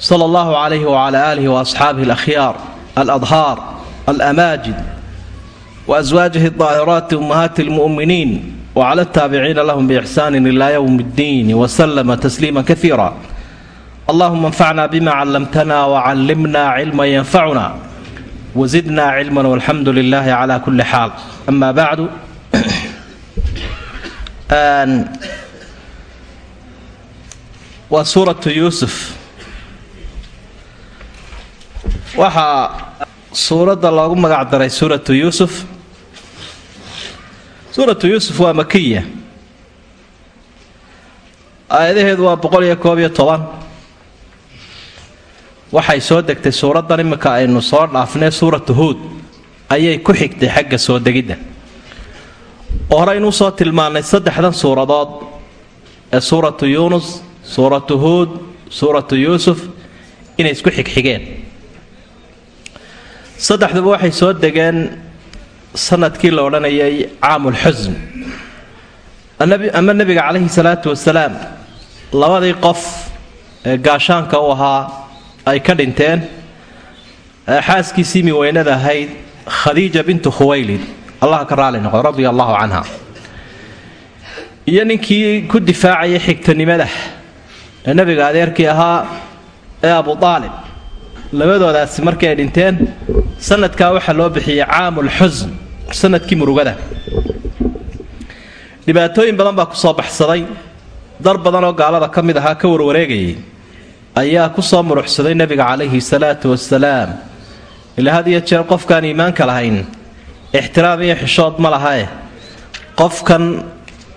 sal allahu calayhi wacalaa aalihi waasxaabihi alakhyaar aladhaar alamaajid waaswaajihi aahiraati ummahaati lmu'miniin wcla taabiciina lahm bixsani ila ywm اddiin wslma tasliima kaiira allahuma anfacna bima callamtana wcallimna cilma yanfacuna wazidna cilma walxamdu lilahi cla kuli xaal ama bacdu waa suurau yusuf waxaa suuradda loogu magac daray suuratu yuusuf. Suuratu yuusuf waa makiya aayadaheedu waa boqol iyo koob iyo toban. Waxay soo degtay suuraddan iminka aynu soo dhaafnay suuratu huud. Ayay ku xigtay xagga soo degidda. Oo horeynuu soo tilmaannay saddexdan suuradood ee suuratu yuunus suuratu huud suuratu yuusuf inay isku xigxigeen saddexduba waxay soo degeen sannadkii la odhanayay caamulxusn ama nebiga calayhi salaatu wasalaam labadii qof ee gaashaanka u ahaa ay ka dhinteen xaaskiisii miweynada ahayd khadiija bintu khuwaylid. Allah ka raali noqo radia allahu canha. Iyo ninkii ku difaacayay xigtanimada ee nebiga adeerkii ahaa ee abu aalib labadoodaasi markii ay dhinteen sanadkaa waxaa loo bixiyey caamul xusn sannadkii murugada. Dhibaatooyin badan baa ku soo baxsaday. Dar badan oo gaalada ka mid ahaa ka warwareegayay ayaa ku soo muruxsaday nebiga calayhi salaatu wasalaam ilaa had iyo jeer qofkaan iimaanka lahayn ixtiraam iyo xishood ma lahae qofkan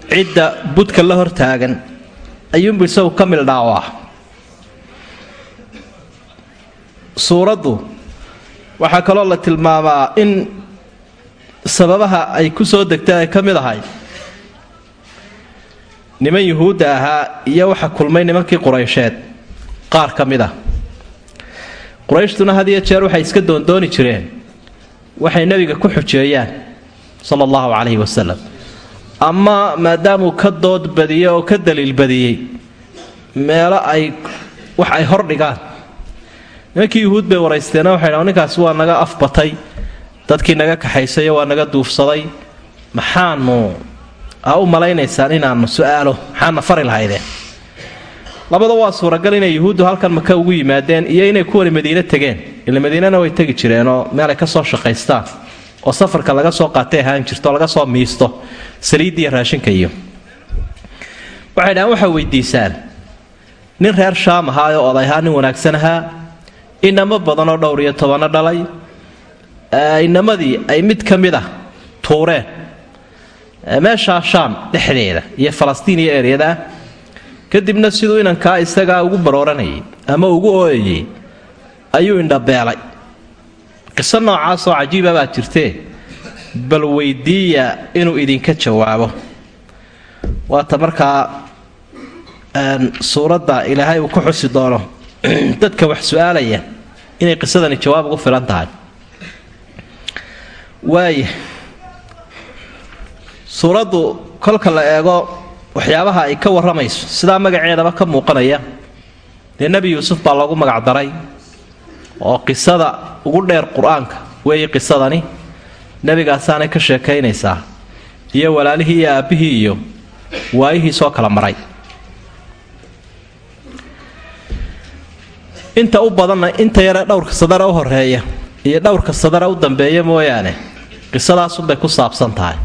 cidda budka la hortaagan ayuunbu isagu ka mildhaawaa suuraddu waxaa kaloo la tilmaamaa in sababaha ay ku soo degtay ay ka mid ahay. Niman yuhuudda ahaa iyo waxa kulmay nimankii quraysheed qaar ka mid ah. Qurayshtuna had iyo jeer waxay iska doondooni jireen waxay nebiga ku xujeeyaan sala allahu calayhi wasalam ama maadaamuu ka dood badiyey oo ka daliil badiyey meelo ay wax ay hor dhigaan nimankii yuhuud bay waraysteena waxay dha ninkaasi waa naga afbatay dadkii naga kaxaysayo waa naga duufsaday. Maxaanu a u malaynaysaan inaanu su'aalo maxaana fari lahaydeen labada waa suuragal inay yuhuuddu halkan maka ugu yimaadeen iyo inay kuwani madiine tegeen. Ila madiinana way tegi jireenoo meelay ka soo shaqaystaan oo safarka laga soo qaatay ahaan jirto laga soo miisto saliiddiiyo raashinka iyo. Waxay dhahaan waxaa weydiisaan. Nin reer shaam ahaa oo oday ahaa nin wanaagsan ahaa inamo badanoo dhowr iyo tobano dhalay. Inamadii ay mid ka mid ah tuureen meeshaa shaam dhexdeeda iyo falastiin iyo eryadaa kadibna siduu inankaa isagaa ugu barooranayay ama ugu ooyayay ayuu indhabeelay qiso noocaasoo cajiiba baa jirtee bal weydiiya inuu idinka jawaabo. Waata markaa suuradda ilaahay uu ku xusi doono. Dadka wax su'aalaya inay qisadani jawaab ugu filan tahay. Waaya suuraddu kolka la eego waxyaabaha ay ka warramayso sidaa magaceedaba ka muuqanaya. Dee nebi yuusuf baa loogu magac daray oo qisada ugu dheer qur'aanka weeye qisadani nebigaasaanay ka sheekaynaysaa iyo walaalihii iyo aabbihii iyo waayihii soo kala maray inta u badanna inta yare dhowrka sadara u horreeya iyo dhowrka sadara u dambeeya mooyaane qisadaasunbay ku saabsan tahay.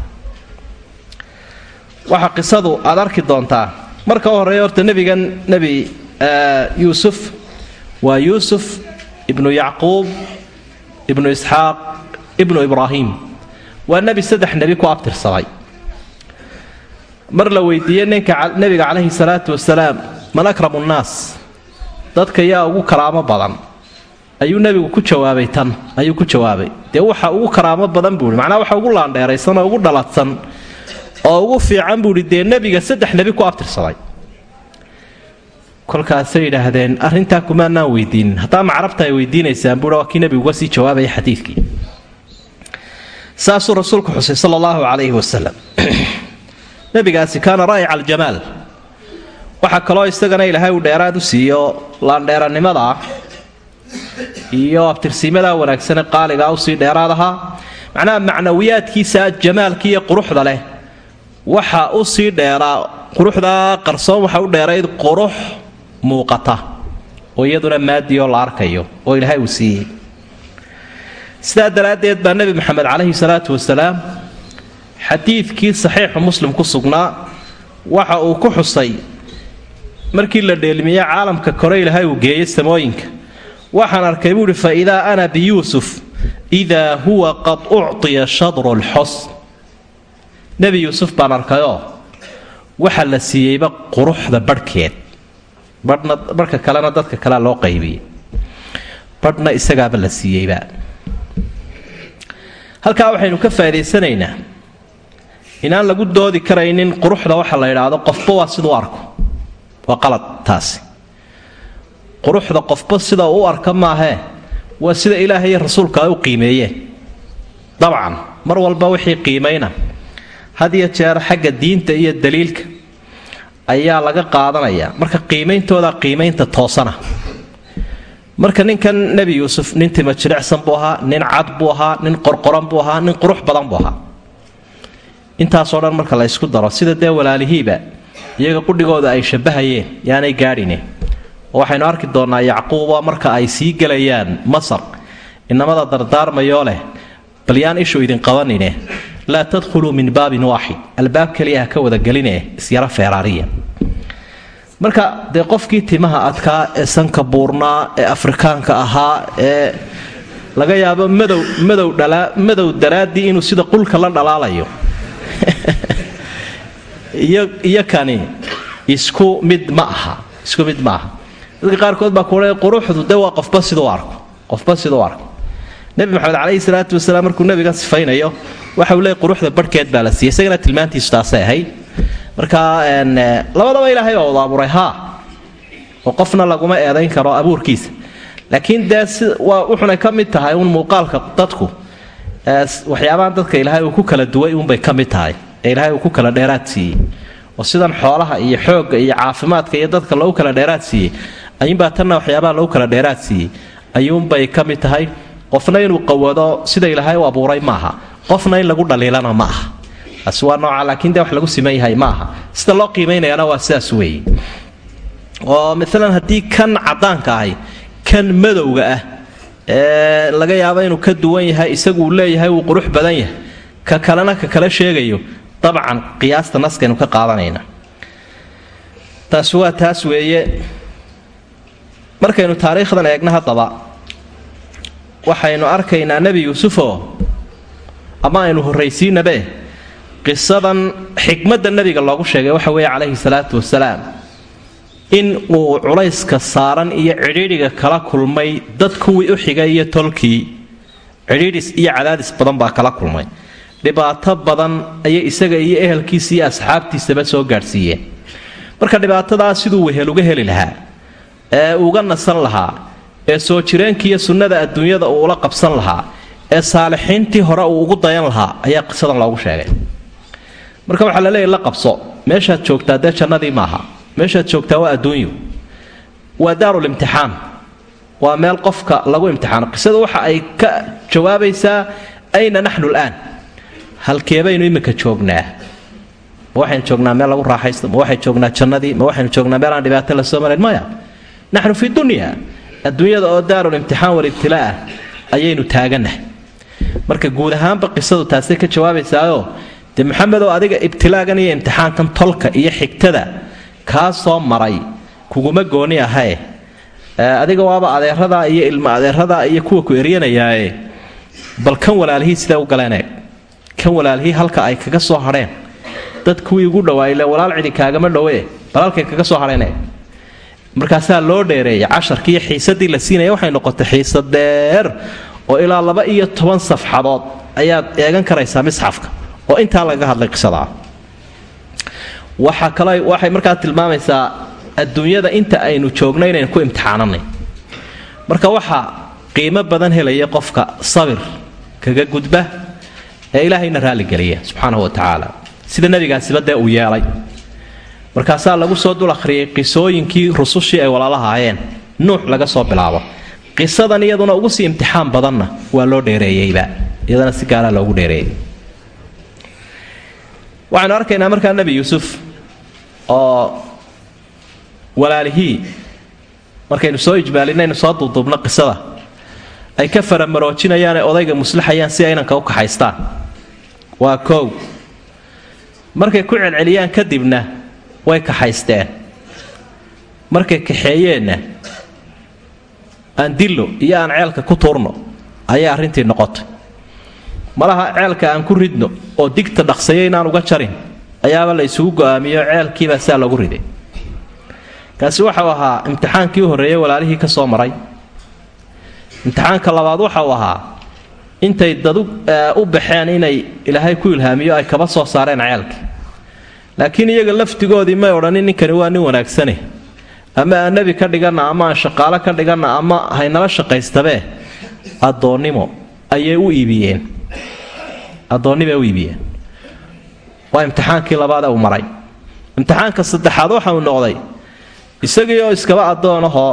Waxaa qisadu aad arki doontaa marka u horreeya horta nebigan nebi yuusuf waa yuusuf ibnu yacquub ibnu isxaaq ibnu ibraahim. Waa nebi saddex nebi ku abtirsaday. Mar la weydiiyey ninka nebiga calayhi salaatu wasalaam man akramu nnaas dadka yaa ugu karaamo badan. Ayuu nebigu ku jawaabay tan ayuu ku jawaabay. Dee waxa ugu karaamo badan buui macnaa waxa ugu laandheeraysan oo ugu dhaladsan oo ugu fiican buuhi dee nebiga saddex nebi ku abtirsaday kolkaasay yidhaahdeen arrintaa kumaanaan weydiinin haddaa macrabta ay weydiinaysaan buui waa kii nebigu uga sii jawaabaya xadiidkii. Saasuu rasuulku xusay sala allahu calayhi wasalam nebigaasi kaana raa'ica aljamaal waxaa kaloo isagana ilaahay uu dheeraad u siiyo laandheerannimada ah iyo abtirsiimadaa wanaagsane qaaligaa u sii dheeraad ahaa. Macnaha macnawiyaadkiisa jamaalka iyo quruxda leh waxa u sii dheeraa quruxdaa qarsoon waxa u dheerayd qurux muuqata oo iyaduna maadiyoo la arkayo oo ilaahay uu siiyey. Sidaa daraaddeed baa nebi maxamed calayhi salaatu wasalaam xadiidkii saxiixu muslim ku sugnaa waxa uu ku xusay markii la dheelmiye caalamka kore ilaahay uu geeyey samooyinka. Waxaan arkay buuhi fa idaa ana biyuusuf idaa huwa qad uctiya shadru lxos nebi yuusuf baan arkayoo waxa la siiyeyba quruxda badhkeed badhna badhka kalena dadka kalea loo qaybiyey. Badhna isagaaba la siiyeyba. Halkaa waxaynu ka faa'idaysanaynaa inaan lagu doodi karaynin quruxda waxa la yidhaahdo qofba waa siduu arko waa qalad taasi. Quruxda qofba sida u arka maahee waa sida ilaahay rasuulka ay u qiimeeyeen dabcan mar walba wixii qiimayna had iyo jeer xagga diinta iyo daliilka ayaa laga qaadanayaa marka qiimeyntooda qiimaynta toosana. Marka ninkan nebi yuusuf nin tima jilicsan buu ahaa nin cad buu ahaa nin qorqoran buu ahaa nin qurux badan buu ahaa. Intaasoo dhan marka la ysku daro sida dee walaalihiiba iyaga qudhigooda ay shabahayeen yaanay gaadhine waxaynu arki doonnaa yacquuba marka ay sii gelayaan masar. Inamada dardaarmayoo leh bal yaan ishu idin qabanine. Laa tadkhuluu min baabin waaxid albaab keliya ha ka wadageline isyaro feeraariya marka dee qofkii timaha adkaa ee sanka buurnaa ee afrikaanka ahaa ee laga yaabo madow madow dhalaa madow daraaddii inuu sida qulka la dhalaalayo iyo kani isku mid ma aha isku mid ma aha. Dadka qaarkood baa kuoa quruxdu de waa qofba siduu arko qofba siduu arko. Nebi maxamed calayhi salaatu wasalaam markuu nebiga sifaynayo waxa uu leey quruxda barhkeed baa la siiyey isagana tilmaantiisu taasay ahayd. Marka labadaba ilaahay baa wada abuuray haa oo qofna laguma eedayn karo abuurkiisa. Laakiin dee waa wuxunay ka mid tahay uun muuqaalka dadku waxyaabahan dadka ilaahay uu ku kala duway uunbay ka mid tahay ee ilaahay uu ku kala dheeraad siiyey. Oo sidan xoolaha iyo xoogga iyo caafimaadka iyo dadka lagu kala dheeraad siiyey ayuunbaa tanna waxyaabaha lagu kala dheeraad siiyey. Ayuunbay ka mid tahay qofna inuu qawado sida ilaahay u abuuray maaha qofna in lagu dhaliilana ma aha waa nooca laakiin dee wax lagu siman yahay ma sida loo qiimaynayana waa sidaas weeye. Oo maalan haddii kan caddaanka ahay kan madowga ah ee laga yaabo inuu ka duwan yahay isagu uu leeyahay wuu qurux badan yahay ka kalena ka kala sheegayo dabcan qiyaasta naskaynu ka qaadanayna taasi waa taas weeye markaynu taariikhdan eegna haddaba waxaynu arkaynaa nebi yuusufoo ama aynu horraysiinabe qisadan xikmadda nebiga loogu sheegay waxa weeye calayhi salaatu wasalaam in uu culayska saaran iyo cidhiidhiga kala kulmay dad kuwii u xigay iyo tolkii cidhiidhis iyo cadaadis badan baa kala kulmay dhibaato badan ayay isaga iyo ehelkiisa iyo asxaabtiisaba soo gaadhsiiyeen. Marka dhibaatadaa siduu wehel uga heli lahaa ee uga nasan lahaa ee soo jireenkiiyo sunnada adduunyada uu ula qabsan lahaa ee saalixiintii hore uu ugu dayan lahaa ayaa qisadan loogu sheegay. Marka waxaa la leeyahy la qabso. Meeshaad joogtaa dee jannadii maaha meeshaad joogtaa waa adduunyu. Waa daarulimtixaan waa meel qofka lagu imtixaano. Qisada waxa ay ka jawaabaysaa ayna naxnu laan halkeebaynu iminka joognaa. Ma waxaynu joognaa meel lagu raaxaysto? Ma waxaynu joognaa jannadii? Ma waxaynu joognaa meel aan dhibaato la soo marayn maya naxnu fi dunya adduunyada oo daarulimtixaan walibtilaa ah ayaynu taaganahay marka guud ahaanba qisadu taasay ka jawaabaysaayoo dee maxamedoo adiga ibtilaagan iyo imtixaankan tolka iyo xigtada kaa soo maray kuguma gooni ahae adiga waaba adeeradaa iyo ilma adeeradaa iyo kuwa ku eryanayaae bal kan walaalihii sidee u galeeneeg kan walaalihii halka ay kaga soo hadheen dad kuwii ugu dhawaayile walaal cidi kaagama dhowe bal halkay kaga soo hadheeneeg markaasaa loo dheereeyay casharkiiyo xiisadii la siinaya waxay noqotay xiisad dheer oo ilaa laba iyo toban safxadood ayaad eegan karaysaa misxafka oo intaa lagaga hadlay qisadaa. Waxa kale waxay markaa tilmaamaysaa adduunyada inta aynu joogno inaynu ku imtixaananay. Marka waxaa qiimo badan helaya qofka sabir kaga gudba ee ilaahayna raalligeliya subxaanahu wa tacaala sida nabigaasiba dee uu yeelay. Markaasaa lagu soo dul akhriyay qisooyinkii rusushii ay walaalahaayeen nuux laga soo bilaabo. Qisadan iyaduna ugu sii imtixaan badanna waa loo dheereeyeyba iyadana si gaaraa loogu dheereeyey. Waxaynu arkaynaa markaa nebi yuusuf oo walaalihii markaynu soo ijmaalinaynu soo duuduubno qisada ay ka faramaroojinayaanee odayga muslaxayaan si aynanka u kaxaystaan. Waa koow markay ku celceliyaan kadibna way kaxaysteen. Markay kaxeeyeenna aan dillo iyo aan ceelka ku tuurno ayay arrintii noqotay. Malaha ceelka aan ku ridno oo digta dhaqsaya inaan uga jarin ayaaba la isugu go'aamiyo ceelkiibaa saa lagu riday. Kaasi waxau ahaa imtixaankii u horreeyey walaalihii ka soo maray imtixaanka labaad waxau ahaa intay dadu u baxeen inay ilaahay ku ilhaamiyo ay kaba soo saareen ceelkii laakiin iyaga laftigoodii may odhanin ninkani waa nin wanaagsane. Ama aan nebi ka dhiganna ama aan shaqaalo ka dhiganna ama haynala shaqaystabee addoonnimo ayay u iibiyeen. Addoonnibay u iibiyeen. Waa imtixaankii labaad ee uu maray. Imtixaanka saddexaad waxa uu noqday isagii oo iskaba addoonahoo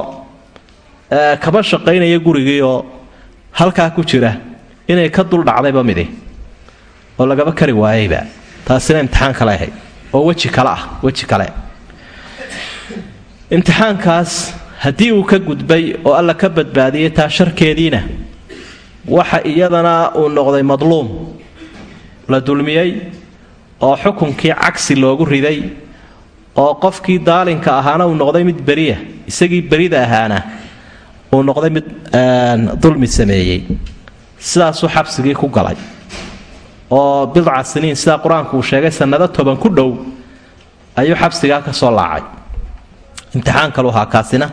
kaba shaqaynaya gurigii oo halkaa ku jira inay ka dul dhacdayba midi oo lagaba kari waayayba taasina imtixaan kale ahayd oo weji kale ah weji kale. Imtixaankaas haddii uu ka gudbay oo alla ka badbaadiyey taa sharkeediina waxa iyadana uu noqday madluum. La dulmiyey oo xukunkii cagsi loogu riday oo qofkii daalinka ahaana uu noqday mid beriya isagii berida ahaana uu noqday mid dulmi sameeyey. Sidaasuu xabsigii ku galay. Oo bidca siniin sidaa qur'aanku uu sheegay sannado toban ku dhow ayuu xabsigaa ka soo laacay. Imtixaan kalu ahaa kaasina.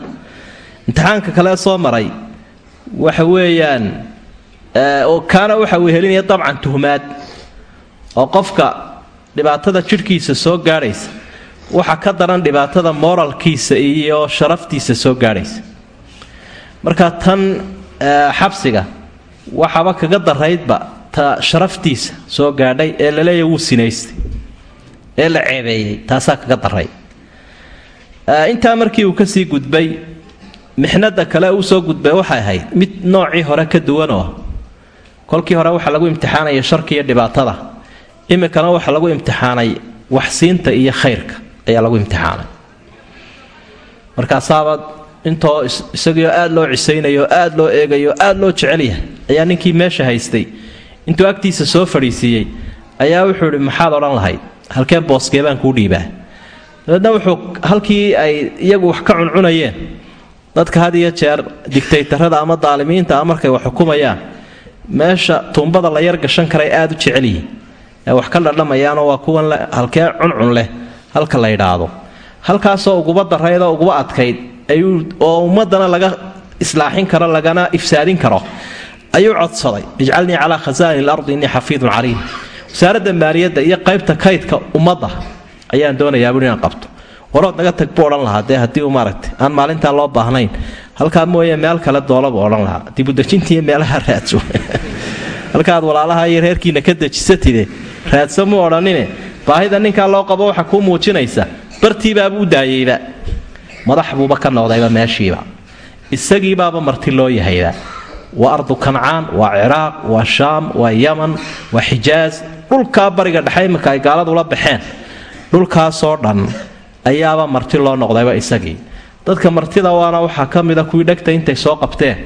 Imtixaanka kale soo maray waxa weeyaan kaana waxa uu helinaya dabcan tuhmaad. Oo qofka dhibaatada jidhkiisa soo gaadhaysa waxa ka daran dhibaatada moralkiisa iyo sharaftiisa soo gaadhaysa marka tan xabsiga waxaba kaga daraydba ta sharaftiisa soo gaadhay ee laleeya wuu sinaystay ee la ceebeeyey taasaa kaga daray. Intaa markii uu ka sii gudbay mixnada kale uu soo gudbay waxay ahayd mid noocii hore ka duwanoo kolkii hore waxaa lagu imtixaanaya sharka iyo dhibaatada iminkana waxaa lagu imtixaanay waxsiinta iyo khayrka ayaa lagu imtixaanay. Markaasaaba intoo isagiioo aada loo cisaynayo aada loo eegayo aada loo jecelyahay ayaa ninkii meesha haystay intuu agtiisa soo fadhiisiiyey ayaa wuxuu ihi maxaad odhan lahayd? Halkeen booskee baan kuu dhiibaa? Dabeedna wuxuu halkii ay iyagu wax ka cuncunayeen dadka had iyo jeer digtaytarada ama daalimiinta a markay wax xukumayaan meesha tuumbada la yar gashan karay aada u jecel yihiin. Ee wax ka dhadhamayaanoo waa kuwan halkee cuncun leh halka la yidhaahdo. Halkaasoo uguba daraydoo uguba adkayd oo ummadana laga islaaxin karo lagana ifsaadin karo. Ayuu codsaday ijcalnii calaa khasaa'ini ilardi innii xafiidun caliim. Wasaaradda maaliyadda iyo qaybta kaydka ummadda ayaan doonayaa inaan qabto. Warood naga tag buu odhan lahaa dee haddii uu maaragtay aan maalintaa loo baahnayn halkaa mooye meel kale doola buu odhan lahaa. Dibudejintiiyo meelaha raadso. Halkaaad walaalaha iyo reerkiina ka dejisatide raadso muu odhanine. Baahida ninkaa loo qabo waxa kuu muujinaysa bartiibaaba u daayeyba madax buuba ka noqdayba meeshiiba. Isagiibaaba marti loo yahayba. Waa ardu kancaan waa ciraaq waa shaam waa yaman waa xijaaj dhulkaa bariga dhexe iminka ay gaaladula baxeen. Dhulkaasoo dhan ayaaba marti loo noqdayba isagii. Dadka martida waana waxaa ka mida kuwii dhegta intay soo qabteen.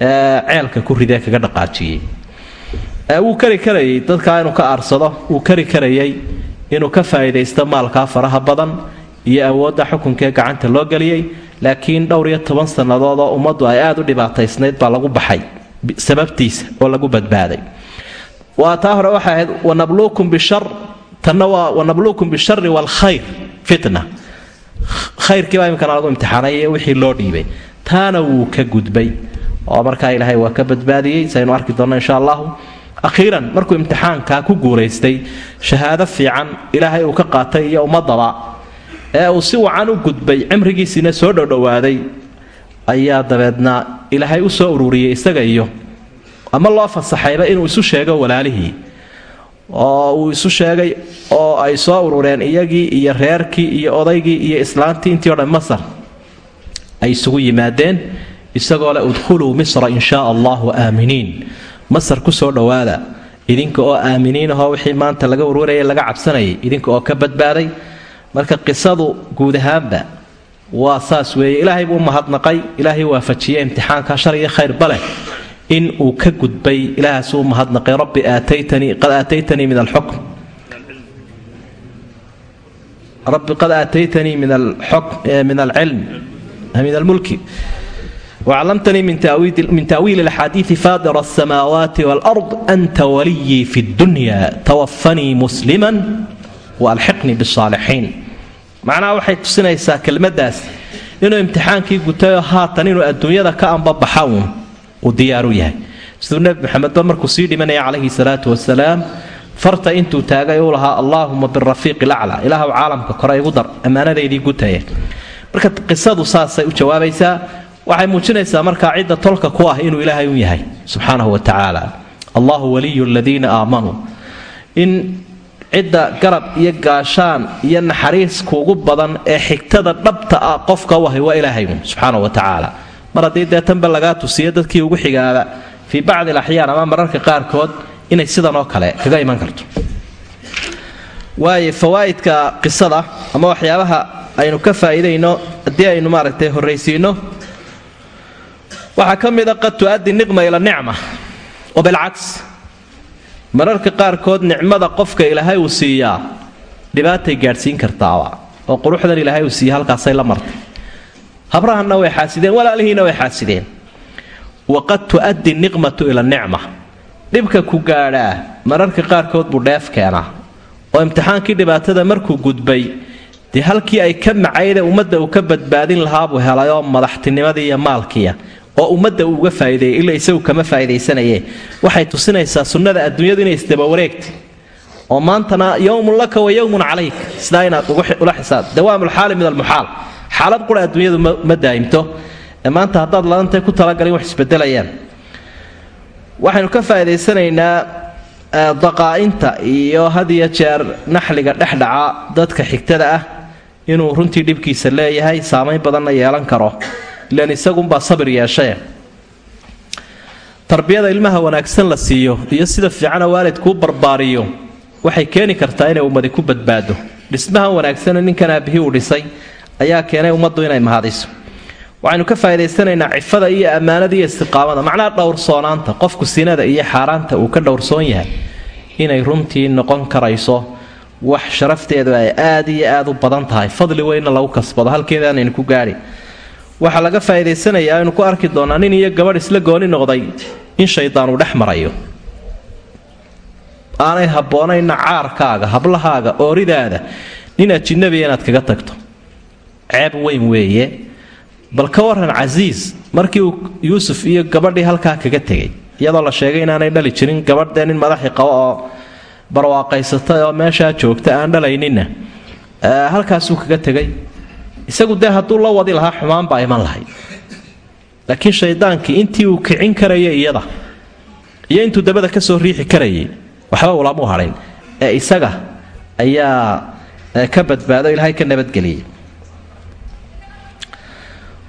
Ceelka ku ridee kaga dhaqaajiyey. Wuu kari karayay dadkaa inuu ka aarsado. Wuu kari karayay inuu ka faa'iidaysto maalkaa faraha badan iyo awoodda xukunkee gacanta loo geliyey laakiin dhowr iyo toban sannadood oo ummaddu ay aada u dhibaataysnayd baa lagu baxay sababtiisa oo lagu badbaaday. Waa taa hore waxay ahayd wanabluukum bishar tanna waa wanabluukum bishari waalkhayr fitna. Khayrkiibaa imikana lagu imtixaanay wixii loo dhiibay. Taana wuu ka gudbay oo markaa ilaahay waa ka badbaadiyey saynu arki doonno insha allahu. Akhiiran markuu imtixaankaa ku guulaystay shahaado fiican ilaahay uu ka qaatay iyo ummadaba ee uu si wacan u gudbay cimrigiisiina soo dhowdhowaaday ayaa dabeedna ilaahay u soo ururiyey isaga iyo ama loo fasaxayba inuu isu sheego walaalihii oo uu isu sheegay oo ay soo urureen iyagii iyo reerkii iyo odaygii iyo islaantii intii o dhan masar ay isugu yimaadeen isagoo leh udkhuluu misra in shaa allahu aaminiin. Masar ku soo dhowaada idinka oo aaminiin ahoo wixii maanta laga warwarayay laga cabsanayay idinka oo ka badbaaday marka qisadu guud ahaanba waa saas weeye. Ilaahay buu mahadnaqay. Ilaahay waafajiye imtixaanka shar iyo khayrba leh. In uu ka gudbay ilaahaasu mahadnaqay. Rabbi aataytanii qad aataytanii min alxukm rabbi qad aataytanii min eh, min alcilm eh, min almulki. Waclamtanii min taawiili alxaadiidi faadir asamaawaati waalard anta waliyii fi dunya tawafanii musliman waalxiqnii bisaalixiin macnaa waxay tusinaysaa kelmadaas inuu imtixaankii gutayoo haatan inuu adduunyada ka ambabaxa uun uu diyaaru yahay. Siduu nebi maxamedba markuu sii dhimanaya calayhi salaatu wasalaam farta intuu taagay uu lahaa allaahuma birafiiq ilaclaa ilaahw caalamka kore igu dar ammaanadaydii gutaya marka qisadu saasay u jawaabaysaa waxay muujinaysaa markaa cidda tolka ku ah inuu ilaahay u yahay subxaanahu wa tacaala. Allahu waliyu ladiina aamanuu in cidda garab iyo gaashaan iyo naxariis kuugu badan ee xigtada dhabta ah qofka u ahay waa ilaahayun subxaanahu wa tacaala. Mar haddii dee tanba lagaa tusiyo dadkii ugu xigaaba fii bacdi alaxyaan ama mararka qaarkood inay sidan oo kale kaga iman karto. Waayo fawaa'idka qisada ama waxyaabaha aynu ka faa'iidayno haddii aynu maaragtay horraysiinno waxaa ka mida qad tu'addi niqma ila nicma wa bilcaks mararka qaarkood nicmada qofka ilaahay uu siiyaa dhibaatay gaadhsiin kartaaba oo quruxdan ilaahay uu siiya halkaasay la martay. Habrahanna way xaasideen walaalihiina way xaasideen. Waqad tu'addi niqmatu ila nicma. Dhibka ku gaadhaa mararka qaarkood buu dheef keenaa. Oo imtixaankii dhibaatada markuu gudbay dee halkii ay ka macayde ummadda uu ka badbaadin lahaa buu helayoo madaxtinimadii iyo maalkiia oo ummadda uu uga faa'iideeyey ila isagu kama faa'iidaysanaye waxay tusinaysaa sunnada adduunyadu inay isdabawareegtay. Oo maantana yowmun laka wa yowmun calayk. Sidaa inaad ula xisaab. Dawaamulxaali min almuxaal. Xaalad qura adduunyadu ma daa'imto ee maanta haddaad ladantay ku talagalin wax isbedelayaan waxaynu ka faa'iidaysanaynaa daqaa'inta iyo had jeer naxliga dhexdhaca dadka xigtada ah inuu runtii dhibkiisa leeyahay saamayn badanna yeelan karo ilan isagunbaa sabir yeeshae tarbiyada ilmaha wanaagsan la siiyo iyo sida fiicana waalidkuu barbaariyo waxay keeni kartaa inay ummadi ku badbaado. Dhismahan wanaagsana ninkan aabihii uu dhisay ayaa keenay ummaddu inay mahadiso. Waxaynu ka faa'idaysanaynaa cifada iyo ammaanada iyo istiqaamada. Macnaha dhowrsoonaanta qofku sinada iyo xaaraanta uu ka dhowrsoon yahay inay runtii noqon karayso wax sharafteedu ay aad iyo aad u badan tahay. Fadli weynna lagu kasbado halkeedaanaynu ku gaadhi waxaa laga faa'idaysanayaa aynu ku arki doonaa nin iyo gabadh isla gooni noqday in shaydaan uu dhex marayo. Aanay habboonayna caarkaaga hablahaaga ooridaada nin ajinabiya inaad kaga tagto. Ceeb weyn weeye. Bal ka waran casiis markii uu yuusuf iyo gabadhii halkaa kaga tegay iyadoo la sheegay inaanay dhali jirin gabadhdee nin madaxi qabo oo barwaaqaysatay oo meeshaa joogta aan dhalayninna. Halkaasuu kaga tegay isagu dee hadduu la wadi lahaa xumaan baa iman lahayd laakiin shaydaankii intii uu kicin karayay iyada iyo intuu dabada ka soo riixi karayay waxba ulamu hadhayn ee isaga ayaa ka badbaado ilaahay ka nabadgeliyay.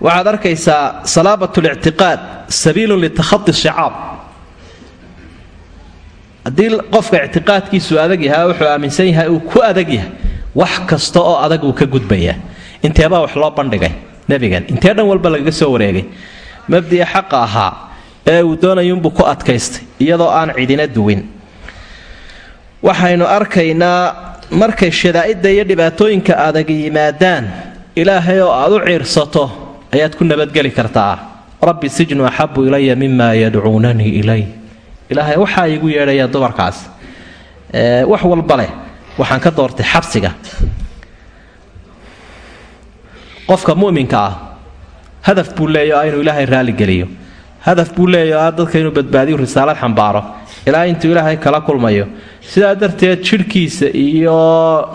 Waxaad arkaysaa salaabat lictiqaad sabiilun litakhadi shicaab haddii qofka ictiqaadkiisu adag yahay wuxuu aaminsan yahay uu ku adag yahay wax kasta oo adag uu ka gudbayaa inteebaa wax loo bandhigay? Nebigan. Intee dhan walba lagaga soo wareegay? Mabdi'a xaqa ahaa ee uu doonayuunbuu ku adkaystay iyadoo aan cidina duwin. Waxaynu arkaynaa markay shadaa'idda iyo dhibaatooyinka adag yimaadaan ilaahay oo aad u ciirsato ayaad ku nabadgeli kartaa. Rabbi sijnu axabu ilaya mima yadcuunanii ilay. Ilaahay waxaa iigu yeedhaya dumarkaas. Wax walba leh waxaan ka doortay xabsiga qofka mu'minka ah hadaf buu leeya ah inuu ilaahay raaligeliyo hadaf buu leeya ah dadka inuu badbaadiyo risaalad xambaaro. Ilaa intuu ilaahay kala kulmayo. Sidaa darteed jidhkiisa iyo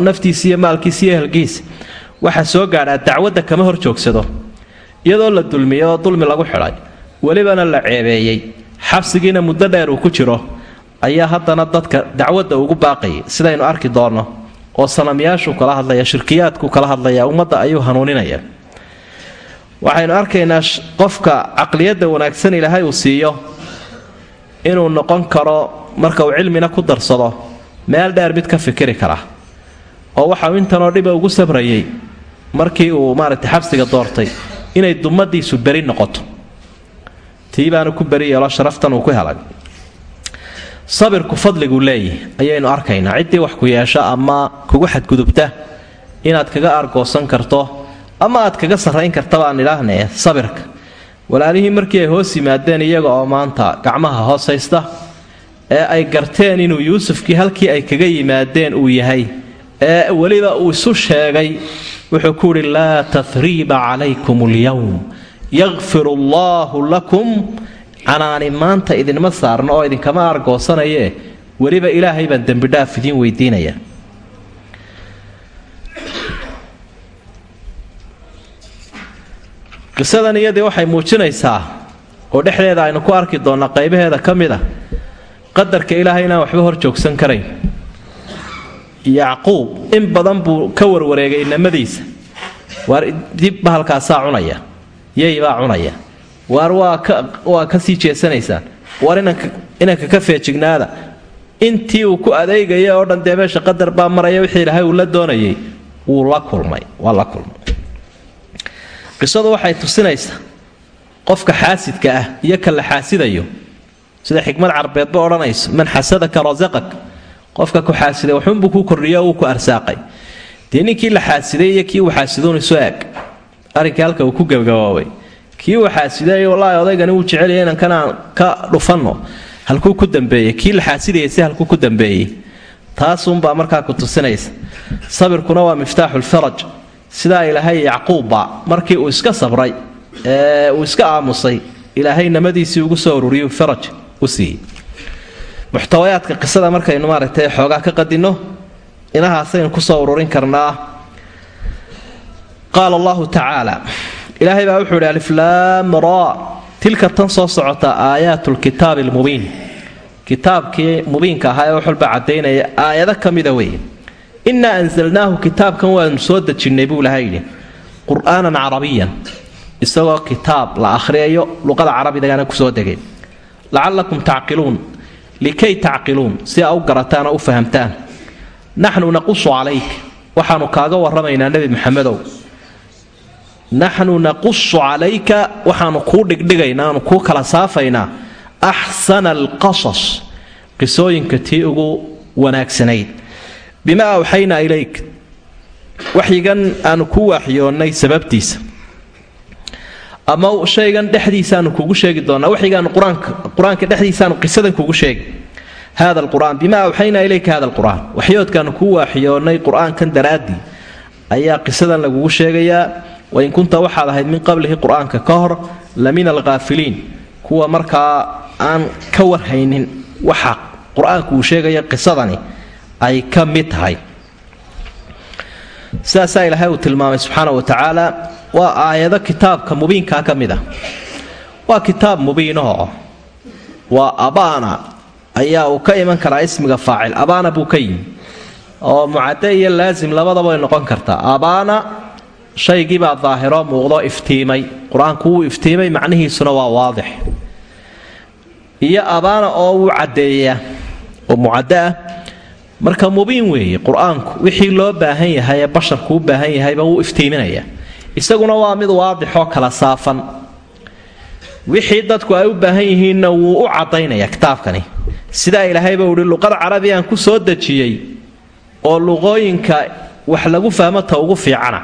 naftiisa iyo maalkiisa iyo ehelkiisa waxaa soo gaadhaa dacwadda kama hor joogsado. Iyadoo la dulmiyay oo dulmi lagu xidhay. Welibana la ceebeeyey. Xabsigiina muddo dheer uu ku jiro. Ayaa haddana dadka dacwadda ugu baaqayay sidaynu arki doonno oo sanamyaashuu kala hadlaya shirkiyaadkuu kala hadlaya ummadda ayuu hanuuninaya. Waxaynu arkaynaa qofka caqliyadda wanaagsan ilaahay uu siiyo inuu noqon karo marka uu cilmina ku darsado meel dheer mid ka fikiri kara oo waxauu intanoo dhiba ugu sabrayay markii uu maaragtay xabsiga doortay inay dummadiisu beri noqoto. Tii baanu ku beri yeelo sharaftan uu ku helay sabirku fadliguu leeyahy ayaynu arkaynaa. Ciddii wax ku yeesha ama kugu xadgudubta inaad kaga argoosan karto ama aad kaga sarrayn karta baan idhaahnee sabirka. Walaalihii markii ay hoos yimaadeen iyaga oo maanta gacmaha hoos haysta ee ay garteen inuu yuusufkii halkii ay kaga yimaadeen uu yahay ee weliba uu isu sheegay wuxuu ku yidhi laa tahriiba calaykum alyowm yakfir allaahu lakum canaani maanta idinma saarno oo idinkama argoosanayee weliba ilaahay baan dembidhaaf idiin weydiinaya. Qisadan iyadii waxay muujinaysaa oo dhexdeeda aynu ku arki doonnaa qaybaheeda ka mid a qadarka ilaahay inaan waxba hor joogsan karayn. Yacquub in badan buu ka warwareegay inamadiisa waar dibba halkaasaa cunaya. Yaybaa cunaya waar waa ka sii jeesanaysaan waar inanka ka feejignaada intii uu ku adeegaya oo dhan dee meesha qadar baa maraya wixii ilaahay uu la doonayay wuu la kulmay waa la kulmay. Qisadu waxay tusinaysaa qofka xaasidka ah iyo ka xaasidayo sida xikmad carbeedba odhanayso man xasadaka rasaqak qofka ku xaasiday waxuunbuu ku kordhiyo uu ku arsaaqay. Dee ninkii la xaasiday iyo kii uu xaasiduun isu eeg arrinkii halka uu ku gabgaboobay kii uu xaasiday wallaahi odaygani wuu jecelaya inankan aan ka dhufanno. Halkuu ku dambeeyey kii la xaasidayay si halkuu ku dambeeyey. Taasuunbaa markaa ku tusinaysa. Sabirkuna waa miftaaxulfaraj sidaa ilaahay yacquubba markii uu iska sabray ee uu iska aamusay ilaahay namadiisii ugu soo ururiyuu faraj u siiyey. Muxtawayaadka qisada markaynu maaragtay xoogaa ka qadinno inahaasaynu ku soo ururin karnaa. Qaala allahu tacaala ilaahay baa wuxuu idhi aliflaam ra. Tilka tan soo socota aayaat lkitaabi almubiin. Kitaabkii mubiinka ahaa ee wax walba caddaynaya aayado ka mida weeye. Innaa ansalnaahu kitaabkan waanu soo dejinnay buu ilahay yidhi. Qur'aanan carabiyan isagoo kitaab la akhriyayo luqada carabidagana ku soo degay. Lacallakum tacqiluun likay tacqiluun si aa u garataan oo u fahamtaan. Naxnu naqusu calayk waxaanu kaaga warramaynaa nebi maxamedow naxnu naqusu calayka waxaanu kuu dhigdhigaynaa aanu kuu kala saafaynaa axsana alqasas qisooyinka tii ugu wanaagsanayd bimaa awxaynaa ilayk waxyigan aanu ku waaxyoonnay sababtiisa ama shaygan dhexdiisaanu kugu sheegi doonaa waxyigaanu qur'aanka dhexdiisaanu qisadan kugu sheegi hada alqur'aan bimaa awxaynaa ilayka hada alqur'aan waxyoodkaanu kuu waaxyoonnay qur'aankan daraaddii ayaa qisadan lagugu sheegayaa wain kunta waxaad ahayd min qablihi qur'aanka ka hor la min alkhaafiliin kuwa markaa aan ka warhaynin waxa qur'aanku uu sheegaya qisadani ay ka mid tahay. Sidaasaa ilaahay uu tilmaamay subxaana wa tacaala waa aayado kitaabka mubiinkaa ka mid a waa kitaab mubiinahoo waa abaana ayaa uu ka iman karaa ismiga faacil abaana buu ka yimi. Oo mucade iyo laasim labadaba way noqon kartaa abaana shaygiibaa daahiro muuqdo iftiimay. Qur'aanku wuu iftiimay macnihiisuna waa waadix. Iyo abaana oo wuu caddeeyaa oo mucaddo ah marka mubiin weeye qur'aanku wixii loo baahan yahay ee basharku u baahan yahayba wuu iftiiminaya. Isaguna waa mid waadixoo kala saafan. Wixii dadku ay u baahan yihiinna wuu u caddaynaya kitaabkani. Sidaa ilaahayba uhi luqada carabigaan ku soo dejiyey oo luqooyinka wax lagu fahmata ugu fiicana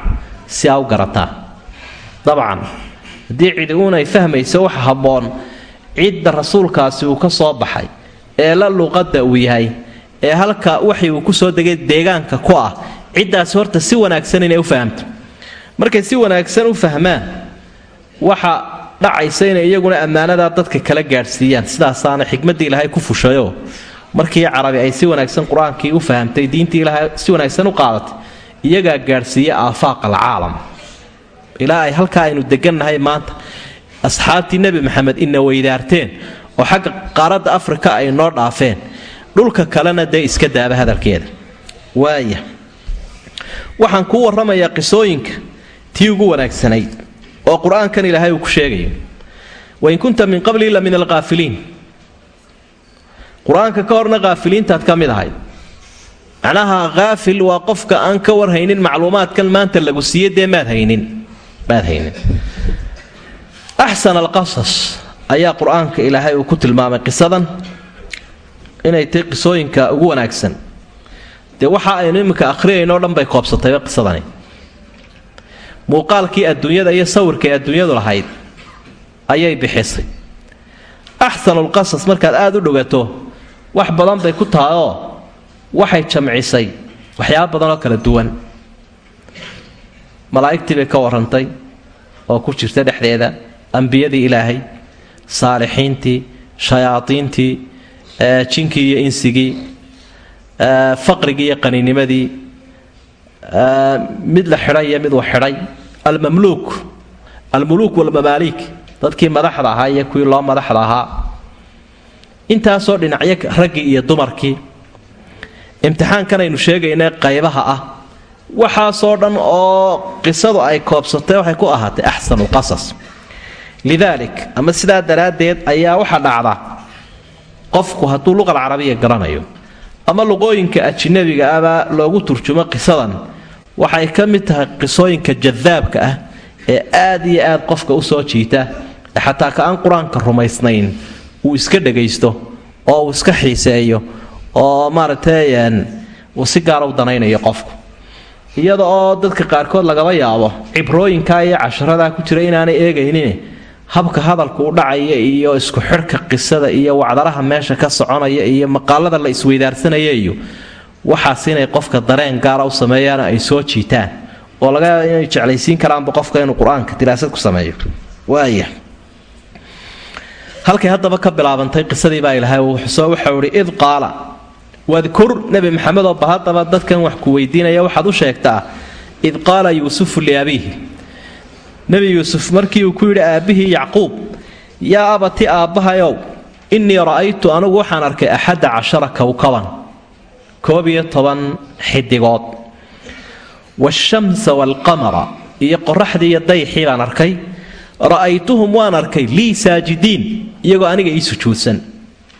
si aa u garataa dabcan haddii cidi uun ay fahmayso waxa habboon cidda rasuulkaasi uu ka soo baxay ee la luqadda uu yahay ee halka waxi uu ku soo degay deegaanka ku ah ciddaasi horta si wanaagsan inay u fahamto. Markay si wanaagsan u fahmaan waxa dhacaysa inay iyaguna ammaanadaa dadka kala gaadhsiiyaan. Sidaasaana xikmaddii ilaahay ku fushayoo markii carabi ay si wanaagsan qur'aankii u fahamtay diintii ilaahay si wanaagsan u qaadatay iyagaa gaadhsiiya aafaaq alcaalam ilaa ay halkaa aynu degannahay maanta asxaabtii nebi maxamed ina weydaarteen oo xagga qaaradda afrika ay noo dhaafeen dhulka kalena dee iska daaba hadalkeeda. Waaya. Waxaan kuu warramayaa qisooyinka tii ugu wanaagsanayd oo qur'aankan ilaahay uu ku sheegayo wain kunta min qabli la min alkaafiliin qur'aanka ka horna kaafiliintaad ka mid ahayd macnaha kaafil waa qofka aan ka warhaynin macluumaadkan maanta lagu siiye dee haynin? Maad haynin. Axsan alqasas ayaa qur'aanka ilaahay uu ku tilmaamay qisadan inay tahay qisooyinka ugu wanaagsan. Dee waxa aynu iminka akhriyaynoo dhan bay koobsatayba qisadani. Muuqaalkii adduunyada iyo sawirkay adduunyadu lahayd ayay bixisay. Axsanulqasas markaad aada u dhogato wax badan bay ku tahay oo waxay jamcisay waxyaaba badanoo kala duwan. Malaa'igtii bay ka warrantay oo ku jirta dhexdeeda ambiyadii ilaahay saalixiintii shayaadiintii jinkii iyo insigii faqrigii iyo qaninimadii mid la xidhay iyo mid uu xidhay. Almamluuk almuluuk walmamaaliik dadkii madaxda ahaa iyo kuwii loo madaxda ahaa. Intaasoo dhinacyo raggii iyo dumarkii imtixaankan aynu sheegayna qaybaha ah. Waxaasoo dhan oo qisadu ay koobsatay waxay ku ahaatay axsanulqasas lidaalik ama sidaa daraaddeed ayaa waxa dhacda qofku hadduu luqal carabiya garanayo ama luqooyinka ajinabiga abaa loogu turjumo qisadan waxay ka mid tahay qisooyinka jadaabka ah ee aad iyo aad qofka u soo jiita xataa ka aan qur'aanka rumaysnayn uu iska dhagaysto oo uu iska xiiseeyo oo maaragtay uu si gaara u danaynayo qofku. Iyada oo dadka qaarkood lagaba yaabo cibrooyinkaa iyo casharadaa ku jira inaanay eegaynin habka hadalku u dhacaya iyo isku xidhka qisada iyo wacdaraha meesha ka soconaya iyo maqaalada la isweydaarsanaya waxaas inay qofka dareen gaara u sameeyaan ay soo jiitaan oo laga yaaba inay jeclaysiin karaanba qofka inuu qur'aanka diraasad ku sameeyo. Waaya halkay haddaba ka bilaabantay qisadii baa ilaahay wuxuusoo waxau ihi id qaala wadkur nebi maxamedoo bal haddaba dadkan wax ku weydiinaya waxaad u sheegtaa id qaala yuusufu liabiihi nebi yuusuf markii uu ku yidhi aabbihii yacquub yaa abati aabbahayow innii ra'aytu anugu waxaan arkay axadda cashara kowkaban koob iyo toban xidigood. Waashamsa waalqamara iyo qoraxdii iyo dayxii baan arkay. Ra'aytuhum waan arkay lii saajidiin iyagoo aniga ii sujuudsan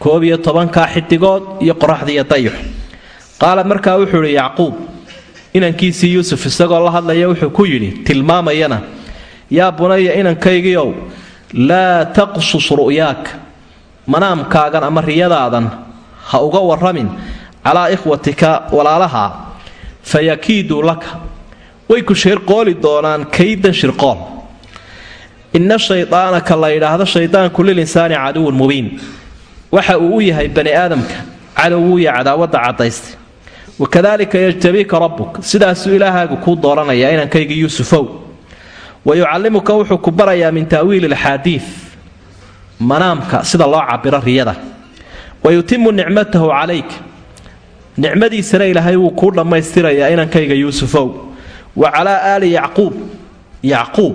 koob iyo tobankaa xidigood iyo qoraxdii iyo dayux. Qaala markaa wuxuu idhi yacquub inankiisii yuusuf isagoo la hadlaya wuxuu ku yidhi tilmaamayana yaa bunaya inankaygiiow laa taqsus ru'yaak manaamkaagan ama riyadaadan ha uga warramin calaa ikhwatika walaalaha fayakiiduu laka. Way ku shirqooli doonaan kaydan shirqool inna shaydaanaka la yidhaahdo shaydaanku lilinsaani caduwun mubiin waxa uu u yahay bani aadamka. Cadowuuya cadaawadda caddaystay wakadalika yajtabiika rabbuk. Sidaasuu ilaahaagu kuu dooranayaa inankayga yuusufow. Wa yucallimuka wuxuu ku barayaa min ta'wiili alxaadiid manaamka sida loo cabiro riyada. Wa yutimu nicmatahu calayk. Nicmadiisana ilaahay wuu kuu dhammaystirayaa inankayga yuusufow. Wa calaa aali yacquub. Yacquub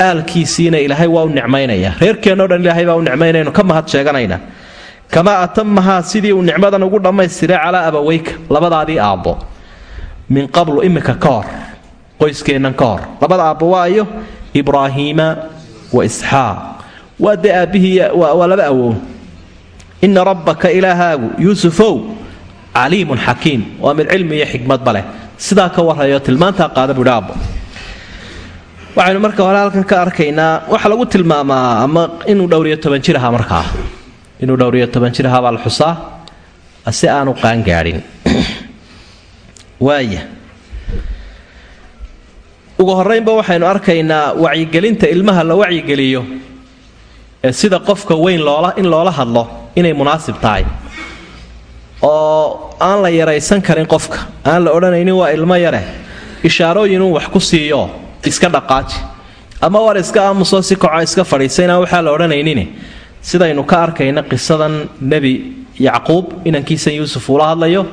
aalkiisiina ilaahay waa u nicmaynayaa reerkeennao dhan ilaahay baa u nicmaynaynu ka mahad sheeganaynaa kamaa atamahaa sidii uu nicmadan ugu dhammaystiray calaa abaweyka labadaadii aabbo. Min qablu imika ka hor qoyskeennan ka hor labada aabbo waayo ibraahiima wa isxaaq. Waa dee aabbihii waa laba awow inna rabbaka ilaahaagu yuusufow caliimun xakiim. Waa mid cilmi iyo xikmadba leh. Sidaa ka warrayo tilmaantaa qaada buhi aabbo waxaynu marka hore halkan ka arkaynaa waxaa lagu tilmaamaa ama inuu dhowriyo toban jir ahaa markaa inuu dhowriyo toban jir ahaa baa la xusaa si aanu qaangaadhin waaya. Ugu horraynba waxaynu arkaynaa wacyigelinta ilmaha la wacyigeliyo ee sida qofka weyn loola in loola hadlo inay munaasib tahay. Oo aan la yaraysan karin qofka aan la odhanaynin waa ilmo yare ishaarooyin uu wax ku siiyo iska dhaqaaji. Ama war iska aamusoo si kaco iska fadhiisa inaan waxaa la odhanaynin sidaynu ka arkayna qisadan nebi yacquub inankiisan yuusuf uula hadlayo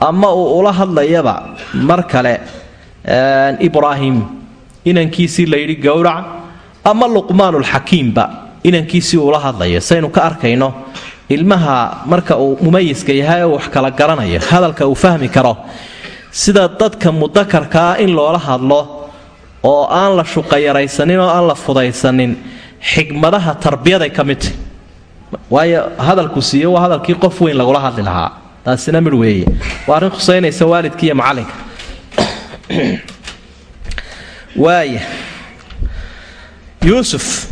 ama uu ula hadlayaba mar kale ibraahim inankiisii layidhi gowrac ama luqmaanulxakiimba inankiisii uula hadlayo. Saynu ka arkayno ilmaha marka uu mumayiska yahay oo wax kala garanayo hadalka uu fahmi karo sida dadka mudakarkaa in loola hadlo oo aan la shuqayaraysanin oo aan la fudaysanin xigmadaha tarbiyaday ka midta waayo hadalku siiyo waa hadalkii qof weyn lagula hadli lahaa. Taasina midh weeye. Waa arrin khusaynaysa waalidka iyo macalinka. Waaya yuusuf.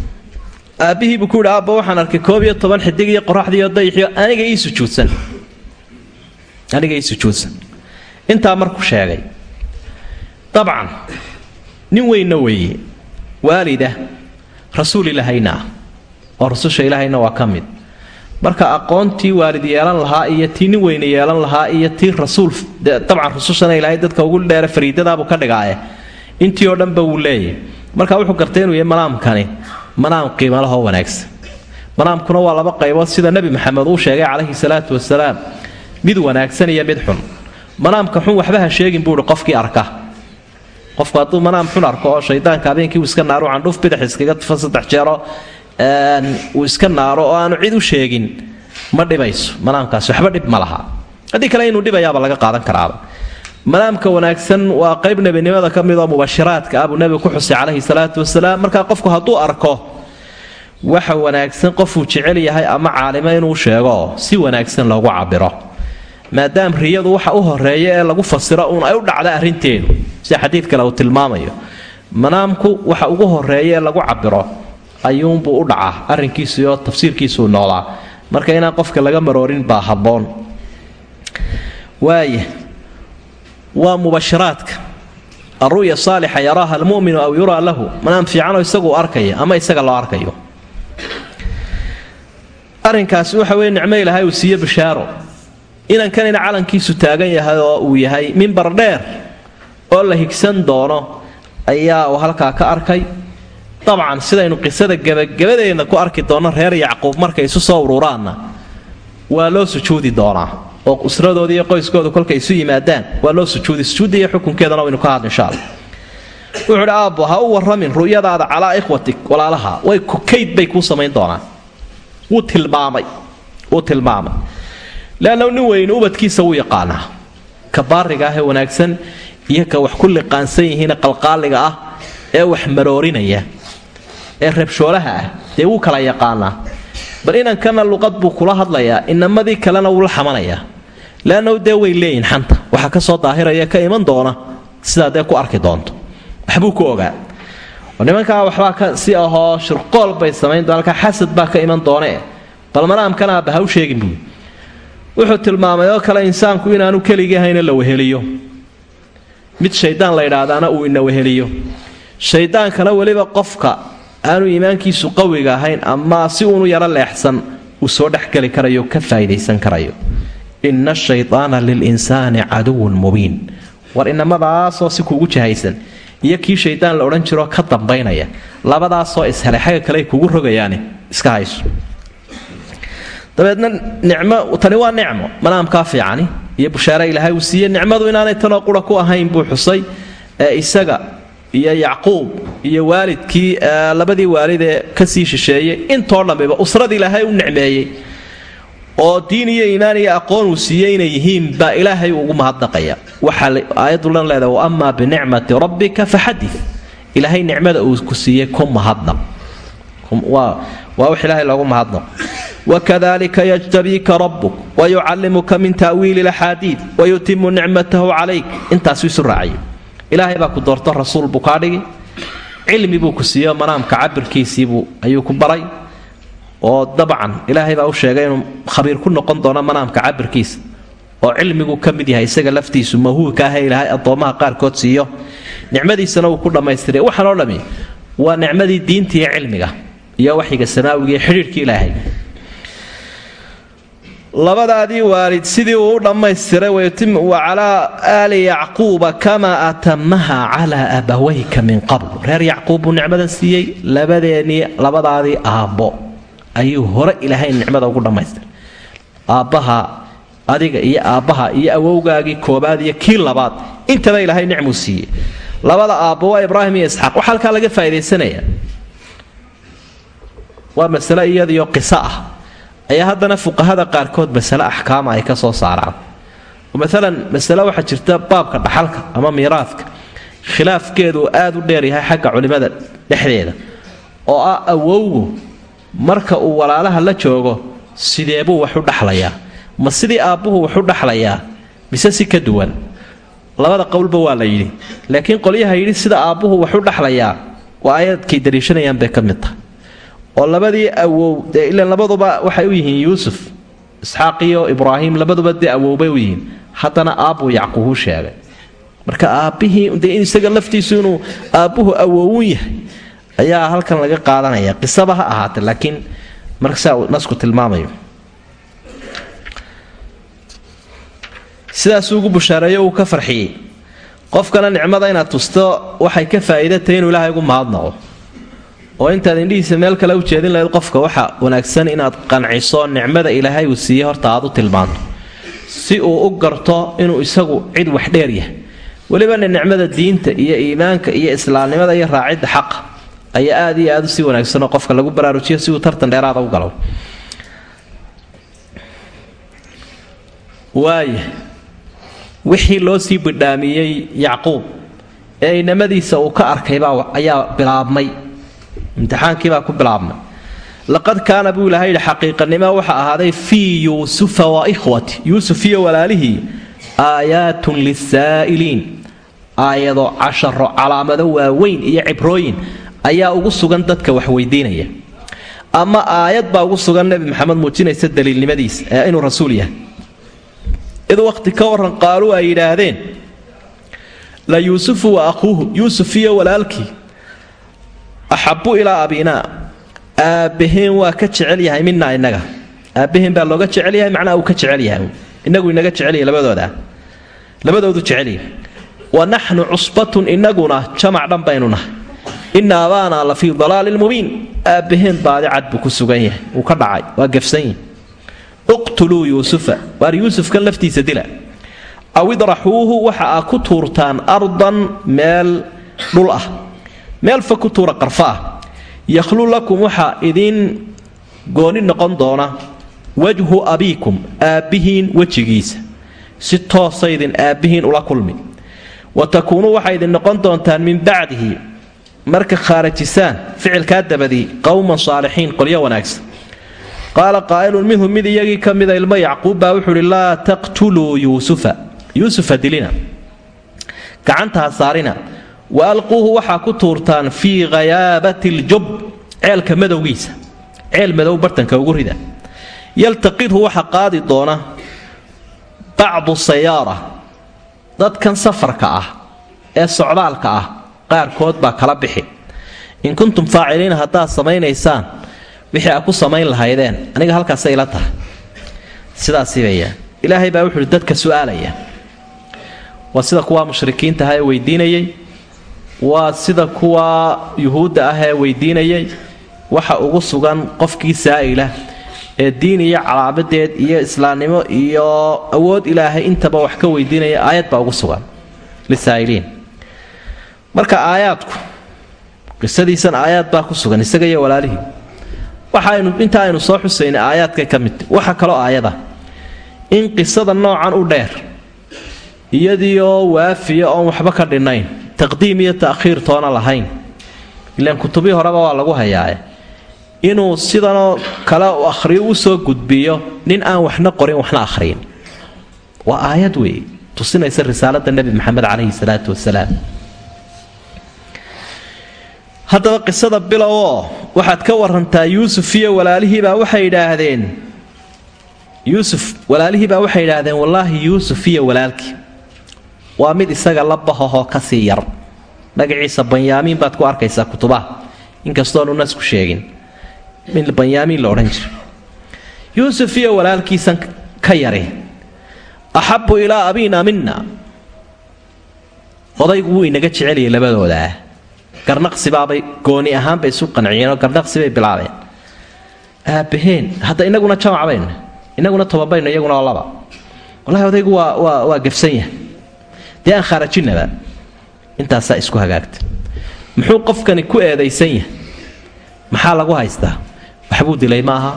Aabbihii buu ku yidhi aabba waxaan arkay koob iyo toban xidig iyo qoraxdiiyo dayixiyo aniga ii sujuudsan. Aniga ii sujuudsan. Intaa markuu sheegay. Dabcan nin weynna weeye. Waalida rasuul ilaahayna ah oo rasusha ilaahayna waa ka mid. Marka aqoontii waalid yeelan lahaa iyo tii nin weyne yeelan lahaa iyo tii rasuul dabcan rusushana ilaahay dadka ugu dheere fariidadaabuu ka dhigaaye. Intii oo dhanba wuu leeyahy. Marka wuxuu gartay inuu yahay manaamkani manaam qiimalahoo wanaagsan. Manaamkuna waa laba qaybood sida nebi maxamed uu sheegay calayhi salaatu wasalaam mid wanaagsan iyo mid xun. Manaamka xun waxba ha sheegin buuhi qofkii arka qofku hadduu manaam xun arko oo shaydaanka habeenkii iska naaro candhuuf bidix iskaga tufa saddex jeero uu iska naaro oo aanu cid u sheegin ma dhibayso manaamkaasi waxba dhib ma laha. Haddii kale inuu dhibayaaba laga qaadan karaaba. Manaamka wanaagsan waa qayb nebinimada ka mid oo mubashiraadka ah buu nebigu ku xusay calayhi salaatu wasalaam. Markaa qofku hadduu arko waxa wanaagsan qofuu jecel yahay ama caalimo inuu sheego si wanaagsan loogu cabiro maadaam riyadu waxa u horreeya ee lagu fasiro uun ay u dhacda arrinteedu. Sida xadiid kale uu tilmaamayo manaamku waxa ugu horreeya ee lagu cabiro ayuunbuu u dhacaa arrinkiisuiyo tafsiirkiisuu noolaa. Marka inaan qofka laga maroorin baa habboon. Waaya waa mubashiraadka. Alru'ya saalixa yaraaha almu'minu aw yuraa lahu. Manaam fiicanoo isaguu arkaya ama isaga loo arkayo. Arrinkaasi waxa weye nicmo ilaahay uu siiye bishaaro inankanina calankiisu taagan yahay oo uu yahay mimbar dheer oo la higsan doono ayaa uu halkaa ka arkay. Dabcan sidaynu qisada gebagabadeedna ku arki doonno reer yacquub markay isu soo ururaanna. Waa loo sujuudi doonaa oo usradooda iyo qoyskooda kolkay isu yimaadaan. Waa loo sujuudi sujuudda iyo xukunkeedana waynu ka hadla insha alla wuxuu idhi aabbo ha u warramin ru'yadaada calaa ikhwatik walaalaha. Way kayd bay kuu samayn doonaan. Wuu tilmaamay wuu tilmaamay leanna nin weyne ubadkiisa wuu yaqaanaa ka baariga ah ee wanaagsan iyo ka wax ku liqaansan yihiine qalqaaliga ah ee wax maroorinaya ee reebshoolaha ah dee wuu kala yaqaanaa bal inankana luqad buu kula hadlayaa inamadii kalena wuu la xamanayaa leanna dee way leeyihiin xanta waxa ka soo daahiraya ka iman doona sidaa dee ku arki doonto waxbuu ku ogaa oo waxbaa ka si ahoo shirqool bay samayn doona halkaa xasad baa ka iman doonee bal manaamkana aabba ha u sheegin buui wuxuu tilmaamay oo kale insaanku inaanu keligii ahayna la weheliyo. Mid shaydaan la yidhaahdaana uu ina weheliyo. Shaydaankana weliba qofka aanu iimaankiisu qawiga ahayn ama si uunu yaro leexsan uu soo dhexgeli karayo ka faa'idaysan karayo. Inna ashaydaana lilinsaani caduwun mubiin. War inamadaasoo si kuugu jahaysan. Iyo kii shaydaan la odhan jiroo ka dambaynaya. Labadaasoo ishelay xagga kale ay kugu rogayaane. Iska hayso dabeedna nicmo tani waa nicmo. Manaamkaa fiicani. Iyo bushaare ilaahay uu siiye nicmadu inaanay tanoo qura ku ahayn buu xusay. Ee isaga iyo yacquub iyo waalidkii labadii waalid ee ka sii shisheeyey. Intoo dhammiba usrad ilaahay u nicmeeyey. Oo diin iyo iimaan iyo aqoon uu siiyey inay yihiin baa ilaahay ugu mahadnaqaya. Waxaa aayaddu lan leedahay amaa binicmati rabbika faxadi ilaahay nicmada uu ku siiyey ku mahadnaq. Waa wax ilaahay loogu mahadnaqo wakadalika yajtabiika rabbuk wayucallimuka min ta'wiili laxaadiid wayutimu nicmatahu calayk intaasuu isu raacayo ilaahay baa ku doorto rasuul buu kaa dhigi cilmi buu ku siiyo manaamka cabirkiisiibuu ayuu ku baray oo dabcan ilaahay baa u sheegay inuu khabiir ku oo cilmigu ka mid yahay isaga laftiisu mahuulka ah ee ilaahay addoommaha qaarkood siiyo nicmadiisana wuu ku dhammaystiray waxaan oo dhami waa nicmadii diinta iyo cilmiga iyo waxyiga samaawiga iyo xidhiirhka ilaahay labadaadii waalid sidii uu u dhammaystiray wa calaa aali yacquuba kamaa atamaha calaa abawayka min qabl. Reer yacquub buu nicmadan siiyey labadeenii labadaadii aabbo. Ayuu hore ilaahay nicmada ugu dhammaystiray aabbaha adiga iyo aabbaha iyo awowgaagii koobaad iyo kii labaad intaba ilaahay nicmuu siiyey. Labada aabbo waa ibraahim iyo isxaaq. Waxaa halkaa laga faa'idaysanaya waa masale iyadiyo qiso ah ayaa haddana fuqahada qaarkood masale axkaama ay ka soo saaraan. Maalan masale waxaa jirta baabka dhaxalka ama miiraadka khilaafkeedu aad u dheeryahay xagga culimmada dhexdeeda oo ah awowgu marka uu walaalaha la joogo sideebuu wax u dhaxlayaa? Ma sidii aabbuhu wax u dhaxlayaa? Mise si ka duwan? Labada qowlba waa la yidhi. Laakiin qolyaha yidhi sida aabbuhu wax u dhaxlayaa waa ayadkay daliishanayaan bay ka mid tahay oo labadii awow dee labaduba waxay u yihiin yuusuf isxaaq iyo ibraahim labaduba dee awowbay u yihiin. Haddana aabbuu yacquubu sheegay. Marka aabbihii dee isaga laftiisu inuu aabbuhu awowun yahay ayaa halkan laga qaadanaya. Qisaba ha ahaatee laakiin markasaa uu nasku tilmaamayo. Sidaasuu ugu bushaareeyo uu ka farxiyey. Qofkana nicmada inaad tusto waxay ka faa'iidatay inuu ilaahay ugu mahadnaqo oo intaad indhihiisa meel kale u jeedin lahayd qofka waxa wanaagsan inaad qanciso nicmada ilaahay uu siiyey horta aad u tilmaanto. Si uu u garto inuu isagu cid wax dheer yahay. Welibana nicmada diinta iyo iimaanka iyo islaamnimada iyo raacidda xaqa ayaa aad iyo aad u wanaagsanoo qofka lagu baraarujiyo si uu tartan dheeraada u galo. Waaya wixii loo sii bidhaamiyey yacquub ee inamadiisa uu ka arkaybaa ayaa bilaabmay imtixaankiibaa ku bilaabmay. Laqad kaana buu ilahay yidhi xaqiiqanimo waxa ahaaday fii yuusufa wa ikhwati. Yuusuf iyo walaalihii aayaatun lisaa'iliin aayado casharo calaamado waaweyn iyo cibrooyin ayaa ugu sugan dadka wax weydiinaya. Ama aayad baa ugu sugan nebi maxamed muujinaysa daliilnimadiisa ee inuu rasuul yahay. Id waqti ka waran qaaluu ay yidhaahdeen la yuusufu wa akhuuhu yuusuf iyo walaalkii axabu ilaa abinaa aabbaheen waa ka jecel yahay minaa inaga aabbaheen baa looga jecel yahay macnaa uu ka jecel yahay. Inagu inaga jecelyahay labadooda. Labadoodu jecelyahay wa naxnu cusbatun inaguna jamac dhan baynu nahay. Ina abaanaa la fii dalaalin mubiin. Aabbaheen baadi cad buu ku sugan yahay. Wuu ka dhacay. Waa gefsan yihi uqtuluu yuusufa. Waar yuusufkan laftiisa dila. Aw idraxuuhu waxa aa ku tuurtaan ardan meel dhul ah meel fa ku tuura qarfa ah yakhlu lakum waxaa idiin gooni noqon doona wajhu abiikum aabbihiin wejigiisa. Si toosaydin aabbihiin ula kulmi. Wa takuunuu waxaa idin noqon doontaan min bacdihi marka khaarajisaan ficilkaa dabadii qowman saalixiin qolyo wanaagsan. Qaala qaa'ilun minhum mid iyagii ka mida ilmo yacquub baa wuxuu uhi laa taqtuluu yuusufa. Yuusufa dilina. Gacantaa saarina wa alquuhu waxaa ku tuurtaan fii khayaabati ljub ceelka madowgiisa ceel madow bartanka ugu rida. Yaltaqidhu waxa qaadi doona bacdu sayaara dadkan safarka ah ee socdaalka ah qaarkood baa kala bixi. In kuntum faaciliina haddaad samaynaysaan wixii aad ku samayn lahaydeen aniga halkaasay ila tahay. Sidaasiibaya ilaahay baa wuxuuhi dadka su'aalaya. Waa sida kuwaa mushrikiinta ah ee waa sida kuwa yuhuudda ah ee weydiinayay waxa ugu sugan qofkii saa'ila ee diin iyo calaamadeed iyo islaamnimo iyo awood ilaahay intaba wax ka weydiinaya aayad baa ugu sugan lisaa'iliin marka aayaadku qisadiisan aayaad baa ku sugan isaga iyo walaalihii waxaaynu inta aynu soo xusaynay aayaadkay ka midta waxa kaloo aayada in qisada noocan u dheer iyadiioo waafiya oon waxba ka dhinnayn taqdiim iyo ta'khiir toona lahayn. Ilaan kutubii horeba waa lagu hayaaye. Inuu sidanoo kale u akhriyo u soo gudbiyo nin aan waxna qorin waxna akhriyin. Waa aayad weeye. Tusinaysa risaalada nebi maxamed calayhi salaatu wasalaam haddaba qisada bilowoo waxaad ka warantaa yuusuf iyo walaalihiibaa waxay idhaahdeen yuusuf walaalihiibaa waxay idhaahdeen wallaahi yuusuf iyo walaalkii waa mid isaga la bahahoo ka sii yar. Magaciisa banyaamiin baad ku arkaysaa kutubaha inkastoonu nasku sheegin. Mid banyaamiin la odhan jira yuusuf iyo walaalkiisan ka yari axabu ilaa abiina mina odaygu wuu inaga jeceliyay labadoodaa garnaqsibaabay gooni ahaanbay isu qanciyeenoo garnaqsibay bilaabeen. Aabaheen hadda inaguna jamac baynu inaguna tobanbaynu iyaguna oo laba. Wallahi odaygu waa waa waa gafsan yahay dee aan khaarajinaba intaasaa isku hagaagta. Muxuu qofkani ku eedaysan yahay? Maxaa lagu haystaa? Waxbuu dilay ma aha.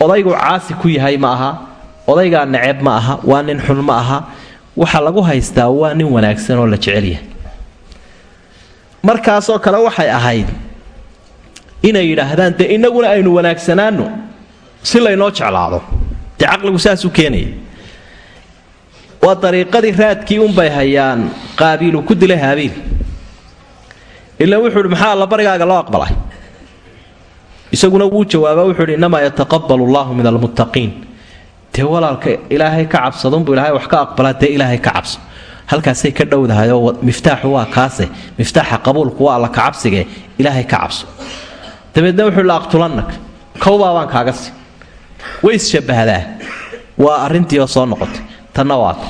Odaygu caasi ku yahay ma aha. Odaygaa neceb ma aha. Waa nin xun ma aha. Waxa lagu haystaa waa nin wanaagsan oo la jecelyahay markaasoo kale waxay ahayd inay yidhaahdaan dee innaguna aynu wanaagsanaano si laynoo jeclaado. Dee caqligu saasuu keenaya waa dariiqadii raadkii unbay hayaan qaabiilu ku dilay haabiil. Ilaa wuxuu ihi maxaa alla loo aqbalay? Isaguna wuu jawaaba wuxuu ihi innamaa yataqabalu allahu min almuttaqiin. Dee walaalka ilaahay ka cabsadunbuu ilaahay wax ka aqbalaa dee ilaahay ka cabso. Halkaasay ka dhowdahayoo miftaaxu waa kaase miftaaxa qabuulku waa alla kacabsigee ilaahay ka cabso. Dabeedna wuxuu la aqtulannak kowbaa baan kaaga si way isshabbahdaa waa arrintii oo soo noqotay tanna waata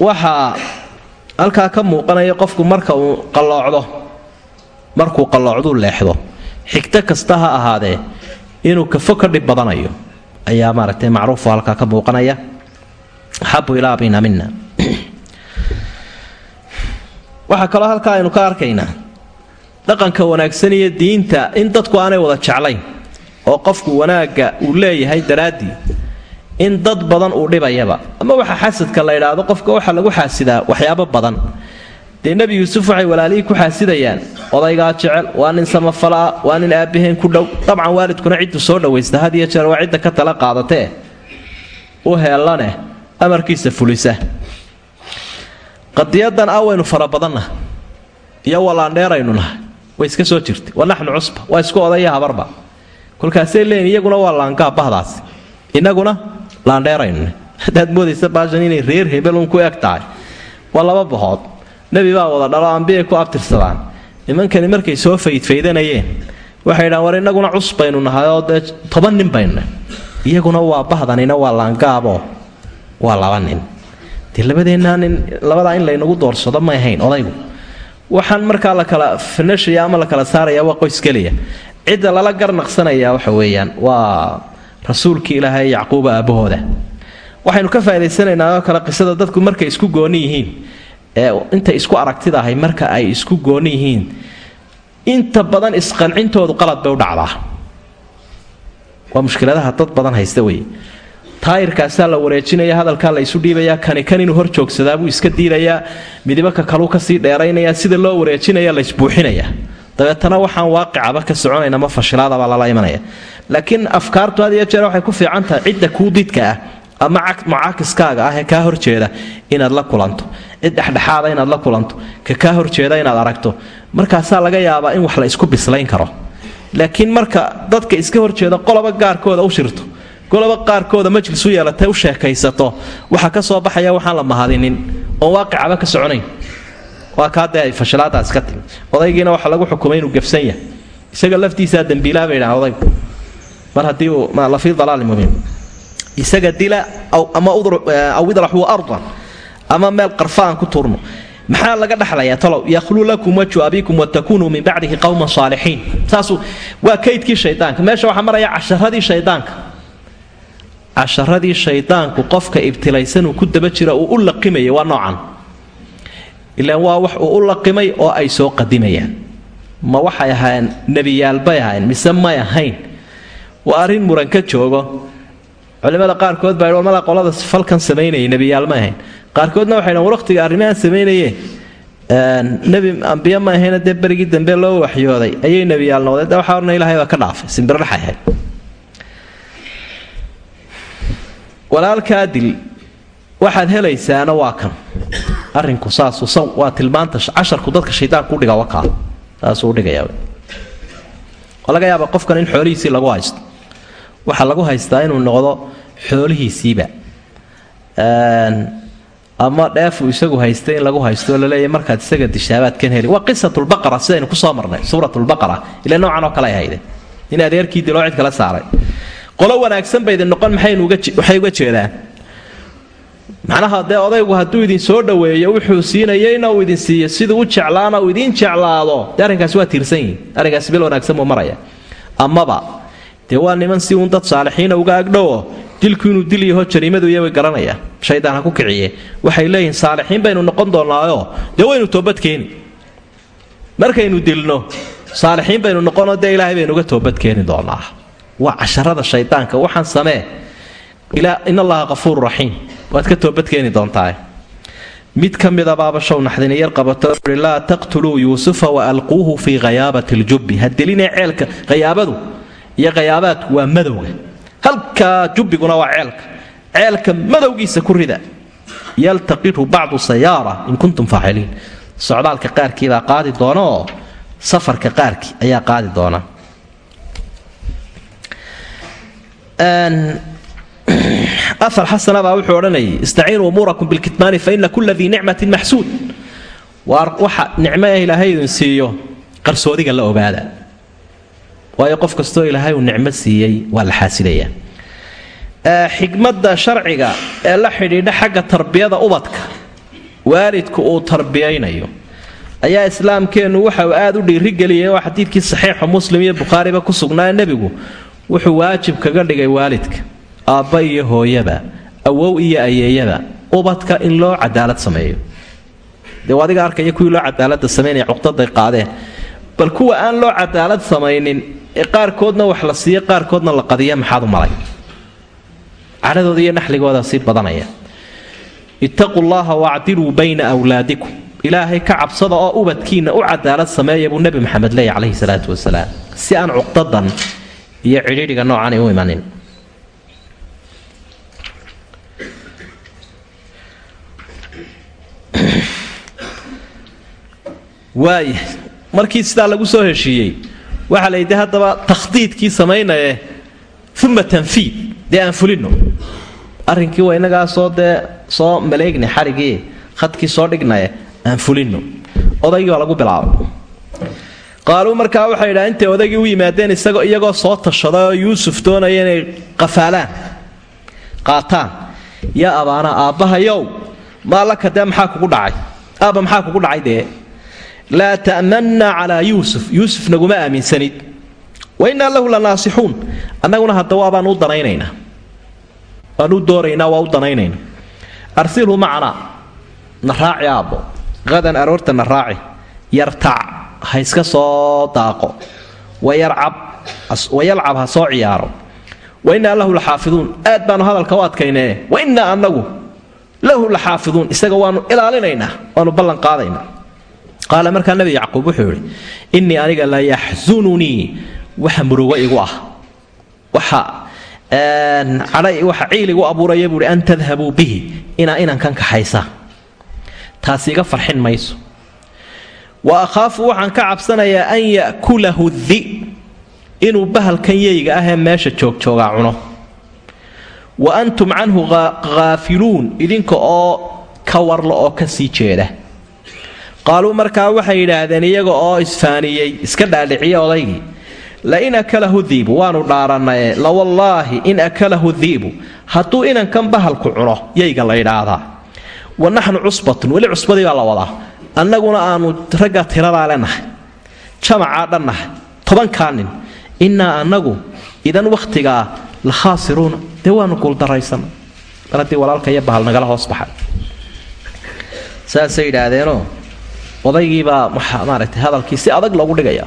waxaa halkaa ka muuqanaya qofku marka uu qalloocdo markuu qalloocduu leexdo xigto kasta ha ahaadee inuu kafo ka dhib badanayo ayaa maaragtay macruufu halkaa ka muuqanaya. Axabu ilaa abina mina waxaa kaloo halkaa aynu ka arkaynaa dhaqanka wanaagsan iyo diinta in dadku aanay wada jeclayn oo qofku wanaagga uu leeyahay daraaddii in dad badan uu dhibayaba. Ama waxa xasadka la idhaahdo qofka waxa lagu xaasidaa waxyaabo badan. Dee nebi yuusuf waxay walaalihii ku xaasidayaan. Odaygaa jecel waa nin samafalaa waa nin aabbaheen ku dhow. Dabcan waalidkuna cidduu soo dhawaysta had iyo jeer waa cidda ka tala qaadatee. U heellaneh amarkiisa fulisa. Qadiyadan ah waynu fara badanna iyo wallaandheeraynu nahay. Way iska soo jirtay wa cusba waa isku odaya habarba. Kolkaasay leeyiin iyaguna waa laangaa bahdaasi innaguna laandheeraynu haddaad moodaysa baashan inay reer hebelun ku eg tahay waa laba bahood nebi baa wada dhalo ambiyay ku abtirsadaan. Nimankani markay soo faydfaydanayeen waxay dhahaan war innaguna cus baynu nahay oo dee toban nin baynu iyaguna waa bahdanina waa laangaaboo waa laba nin. Dee labadeennaa nin labadaa in laynagu doorsado may ahayn odaygu. Waxaan markaa la kala finashaya ama la kala saaraya waa qoys keliya cidda lala garnaqsanaya waxa weeyaan waa rasuulkii ilaahay yacquuba aabbahooda. Waxaynu ka faa'idaysanaynaa kale qisada dadku markay isku gooni yihiin ee intay isku aragtida ahay marka ay isku gooni yihiin. Inta badan isqancintoodu qalad bay u dhacdaa. Waa mushkiladaha dad badan haysta wey taayirkaasaa la wareejinaya hadalkaa la isu dhiibayaa kani kan inuu hor joogsadaa buu iska diidayaa midibaka kaluu ka sii dheeraynaya sida loo wareejinaya la isbuuxinaya dabeetana waxaan waaqicaba ka soconayna ma fashilaadabaa lala imanaya. Laakiin afkaartu had iyo jeer waxay ku fiican tahay cidda kuu didka ah ama mucaakiskaaga ah ee kaa horjeeda inaad la kulanto. Cid dhexdhexaada inaad la kulanto ka kaa horjeeda inaad aragto. Markaasaa laga yaabaa in wax la isku bislayn karo. Laakiin marka dadka iska horjeeda qoloba gaarkooda u shirto goloba qaarkooda majlis u yeelatay u sheekaysato waxaa ka soo baxaya waxaan la mahadinin oon waaqicaba ka soconayn waa kaa dee ay fashilaadaas ka timi odaygiina waxaa lagu xukumay inuu gafsan yahay. Isaga laftiisaa dembiilaa bay dhahaan mar haddii uu la fii dalaalin mubiin isaga dila ama aw idraxuu ardan ama meel qarfa aan ku turno. Maxaa laga dhaxlayaa talow? Yakhluu lakum wajhu abiikum watakunuu min bacdihi qowman saalixiin. Saasuu waa kaydkii shaydaanka. Meesha waxaa maraya casharadii shaydaanka. Casharadii shaydaanku qofka ibtilaysanuu ku daba jira uu u laqimaya waa noocan ilaan waa wax uu u laqimay oo ay soo qadimayaan. Ma waxay ahaayeen nebiyaalbay ahaayeen mise may ahayn? Waa arrin muran ka joogo. Culimada qaarkood baa warmada qolada falkan samaynayay nebiyaal ma ahayn. Qaarkoodna waxay dhahan waqtiga arrimahan samaynaye nebi ambiye ma ahayna dee berigii dambe loo waxyooday. Ayay nebiyaal noqdeen. De waxaa orna ilahay baa ka dhaafay. Simbirraxay ahayd walaalkaa dil waxaad helaysaana waa kan arinku saasuu waa tilmaanta casharku dadka shaydaanku udhiga wakaa saasuu udhigayaa oo laga yaaba qofkan in xoolihiisii lagu haysto. Waxaa lagu haystaa inuu noqdo xoolihiisiiba. Ama dheefuu isagu haystay in lagu haysto oo laleeyahy markaad isaga dishaabaad kan heli. Waa qisatulbaqara sidaynu ku soo marnay suuratulbaqara ile noocan oo kale ay hayde in adeerkii diloo cid kala saaray. Qolo wanaagsan ba idin noqon maxay uga jeedaan macnaha dee odaygu hadduu idin soo dhoweeyo wuxuu siinayeyna uu idin siiyo siduu u jeclaana uu idiin jeclaado. Arrinkaasi waa tiirsan yihiin arrinkaasi bil wanaagsan buu maraya amaba dee waa niman si uun dad saalixiina uga agdhowo dilku inuu dil yaho jariimadu iya way garanayaan shaydaan ha ku kiciye. Waxay leeyihiin saalixiin baynu noqon doonaayo. Dee waynu toobadkeeni markaynu dilno saalixiin baynu noqonoo dee ilaahay baynu uga toobadkeeni doonaa. Waa casharada shaydaanka. Waxaan samee in allaha qafuuru raxiim waad ka toobadkeeni doontaa mid ka mida baabashow naxdina yar qabato i laa taqtuluu yuusufa wa alquuhu fii khayaabati ljubbi ha dilinee ceelka. Hayaabadu iyo khayaabaadku waa madowga. Halkaa jubbiguna waa ceelka. Ceelka madowgiisa ku rida. Yaltaqitu bacdu sayaara in kuntum faaciliin. Socdaalka qaarkiibaa qaadi doona oo safarka qaarkii ayaa qaadi doona afar xasanabaa wuxuu odhanayay istaciinuu umuurakum bilkitmaani fa ina kula dii nicmatin maxsuud waa waxa nicmo ee ilaahay idin siiyo qarsoodiga la ogaada. Waayo qof kastoo ilaahay uu nicmo siiyey waa la xaasidaya xikmadda sharciga ee la xidhiidha xagga tarbiyada ubadka waalidku uu tarbiyaynayo ayaa islaamkeennu waxa aad u dhiirigeliyay oo xadiidkii saxiixu muslim iyo bukhaariba ku sugnaa nebigu wuxuu waajib kaga dhigay waalidka aabba iyo hooyaba awow iyo ayeeyaba ubadka in loo cadaalad sameeyo. Dee adiga arkaya kuwii loo cadaalada samaynaya cuqdaday qaadeen. Bal kuwa aan loo cadaalad samaynin qaarkoodna wax la siiyo qaarkoodna la qadiya maxaad u malay? Cadhadooda iyo naxligooda sii badanaya. Ittaquu llaha wacdiluu bayna wlaadikum ilaahay ka cabsada oo ubadkiinna u cadaalad sameeya buu nebi maxamed leeya calayhi salaatu wasalaam. Si aan cuqdadan iyo cidhiidhiga noocan u imanin waaya markii sidaa lagu soo heshiiyey waxaa layidhi haddaba takhdiidkii samaynaye uma tanfiid dee aan fulino. Arrinkii waa innagaasoo dee soo maleegna xarigii khadkii soo dhignaye aan fulino. Odaygii lagu bilaabay. Qaaluu markaa waxay idhaha intay odaygii u yimaadeen isagoo iyagoo soo tashaday oo yuusuf doonaya inay qafaalaan qaataan. Yaa abaana aabbahayow maa laka dee maxaa kugu dhacay? Aabba maxaa kugu dhacay dee laa ta'manna calaa yuusuf yuusuf naguma aaminsanid wa innaa lahu la naasixuun annaguna hadda waabaan u danaynaynaa waan u dooraynaa waa u danaynaynaa arsilhu macnaa na raaci aabbo qadan aroorta na raaci yartac ha iska soo daaqo wayalcab ha soo ciyaaro wa innaa lahu la xaafiduun aad baanu hadalka u adkaynee wa innaa lahu la xaafiduun isaga waanu ilaalinaynaa waanu ballan qaadaynaa qaala markaa nabi yacquub wuxuu yidhi innii aniga la yaxsununii waxa murugo igu ah. Waxa ciil igu abuuraya buuhi an tadhabuu bihi. Inaa inankan kaxaysa taasi iga farxin mayso. Wa akhaafu waxaan ka cabsanayaa an ya'kulahu di inuu bahalkan yeyga ahee meesha joogjoogaa cuno. Wa antum canhu khaafiluun idinka oo ka warla oo ka sii jeeda qaaluu markaa waxay yidhaahdeen iyaga oo isfaaniyey iska dhaadhiciya odaygii. Lain akalahu diibu waanu dhaaranaye lawallaahi in akalahu diibu hadduu inankan bahalku cuno yayga la ydhaahdaa wa naxnu cusbatun weli cusbadii baa la wadaa. Annaguna aanu ragga tiradaa lenahay jamacaa dhannahay. Tobankaa nin. Innaa annagu idan wakhtigaa la khaasiruuna dee waanu guuldaraysan mar haddii walaalka iyo bahal nagala hoos baxay. Saasay yidhaahdeenoo odaygiibaa maaragtay hadalkii si adag loogu dhigaya.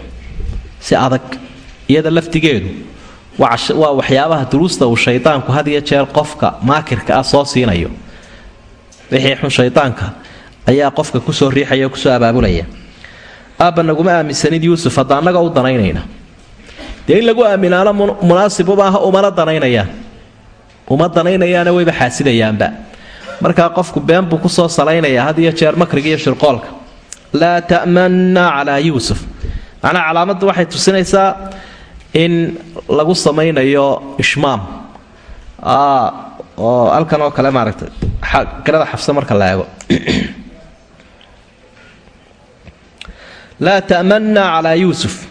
Si adag. Iyada laftigeedu. Waa waxyaabaha duruusta uu shaydaanku had iyo jeer qofka maakirka ah soo siinayo. Wixii xun shaydaanka ayaa qofka ku soo riixaya oo ku soo abaabulaya. Aabba naguma aaminsanid yuusuf hadda annaga u danaynayna. Dee in lagu aaminaano munaasibu maaha umana danaynayaan. Uma danaynayaana wayba xaasidayaanba. Markaa qofku been buu ku soo salaynaya had iyo jeer makriga iyo shirqoolka laa ta'manna calaa yuusuf. Macnaha calaamaddu waxay tusinaysaa in lagu samaynayo ishmaam. Oo halkan oo kale maaragtay qirada xafse marka la eego. Laa ta'manna calaa yuusuf.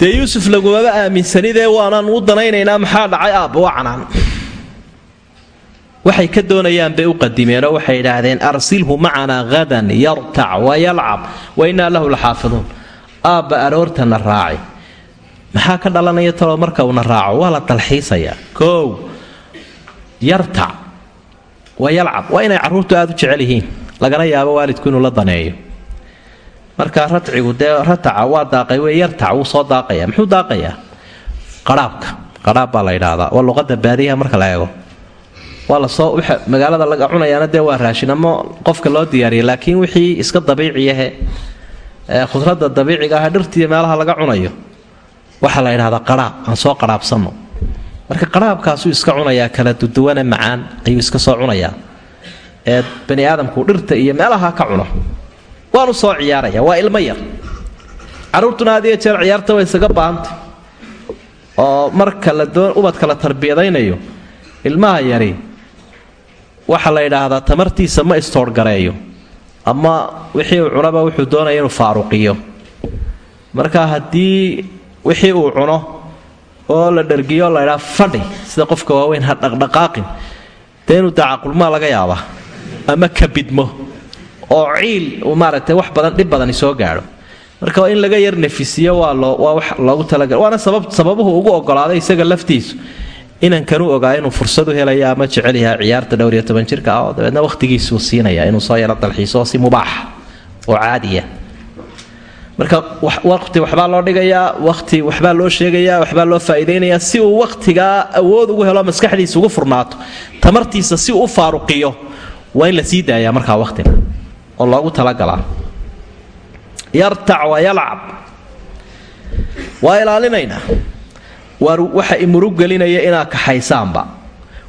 Dee yuusuf lagumaba aaminsanidee waanaan u danaynaynaa maxaa dhacay? Aabba waa canaan waxay ka doonayaan bay u qadimeenoo waxay idhaahdeen arsilhu macanaa hadan yartac wayalcab wa innaa lahu laxaafiduun. Aabba aroortana raaci maxaa ka dhalanaya talo marka uuna raaco? Waa la dalxiisayaa. Koow yartac wayalcab waa inay carruurtu aada u jecel yihiin. Lagana yaabo waalidku inuu la daneeyo. Marka radcigu dee rataca waa daaqay wey yartac wuu soo daaqaya muxuu daaqayaa? Qadhaabka qadhaab baa la yidhaahdaa. Waa luqada baadiyaha marka la eego waa la soo magaalada laga cunayaana dee waa raashin ama qofka loo diyaariya laakiin wixii iska dabiiciyahe ee khudradda dabiiciga ah dhirtiiyo meelaha laga cunayo waxaa la yidhahdaa qadhaab aan soo qadhaabsanno marka qadhaabkaasuu iska cunayaa kala duduwane macaan ayuu iska soo cunayaa. Ee bani aadamku dhirta iyo meelaha ka cuno waanu soo ciyaaraya waa ilmo yar. Carruurtuna had iyo jeer ciyaarta way isaga baahantay oo marka la ubadka la tarbiyadaynayo ilmaha yari waxaa la yidhaahdaa tamartiisa ma istoorgareeyo ama wixii uu cunaba wuxuu doonaya inuu faaruqiyo. Marka haddii wixii uu cuno oo la dhargiyo la ydhaa fadhi sida qofka waaweyn ha dhaqdhaqaaqin dee inuu daacaqulmaa laga yaabaa ama kabidmo oo ciil maaragtay wax badan dhib badani soo gaadho. Marka in laga yar nafisiyo waa loo waa wax loogu talagal waana sabab sababuhu ugu ogolaaday isaga laftiisu inankanu ogaa inuu fursadu helaya ama jecel yahay ciyaarta dhowr iyo toban jirka oo dabeedna wakhtigiisuu siinaya inuu soo yaro dalxiiso si mubaaxa oo caadiya. Marka waqti waxbaa loo dhigayaa waqti waxbaa loo sheegayaa waxbaa loo faa'iidaynayaa si uu wakhtigaa awood ugu helo maskaxdiisa ugu furnaato tamartiisa si uu u faaruqiyo waa in la sii daayaa markaa wakhtiga oo loogu talagalaa. Yartac wa yalcab. Waa ilaalinaynaa war waxa imurug gelinaya inaad kaxaysaanba.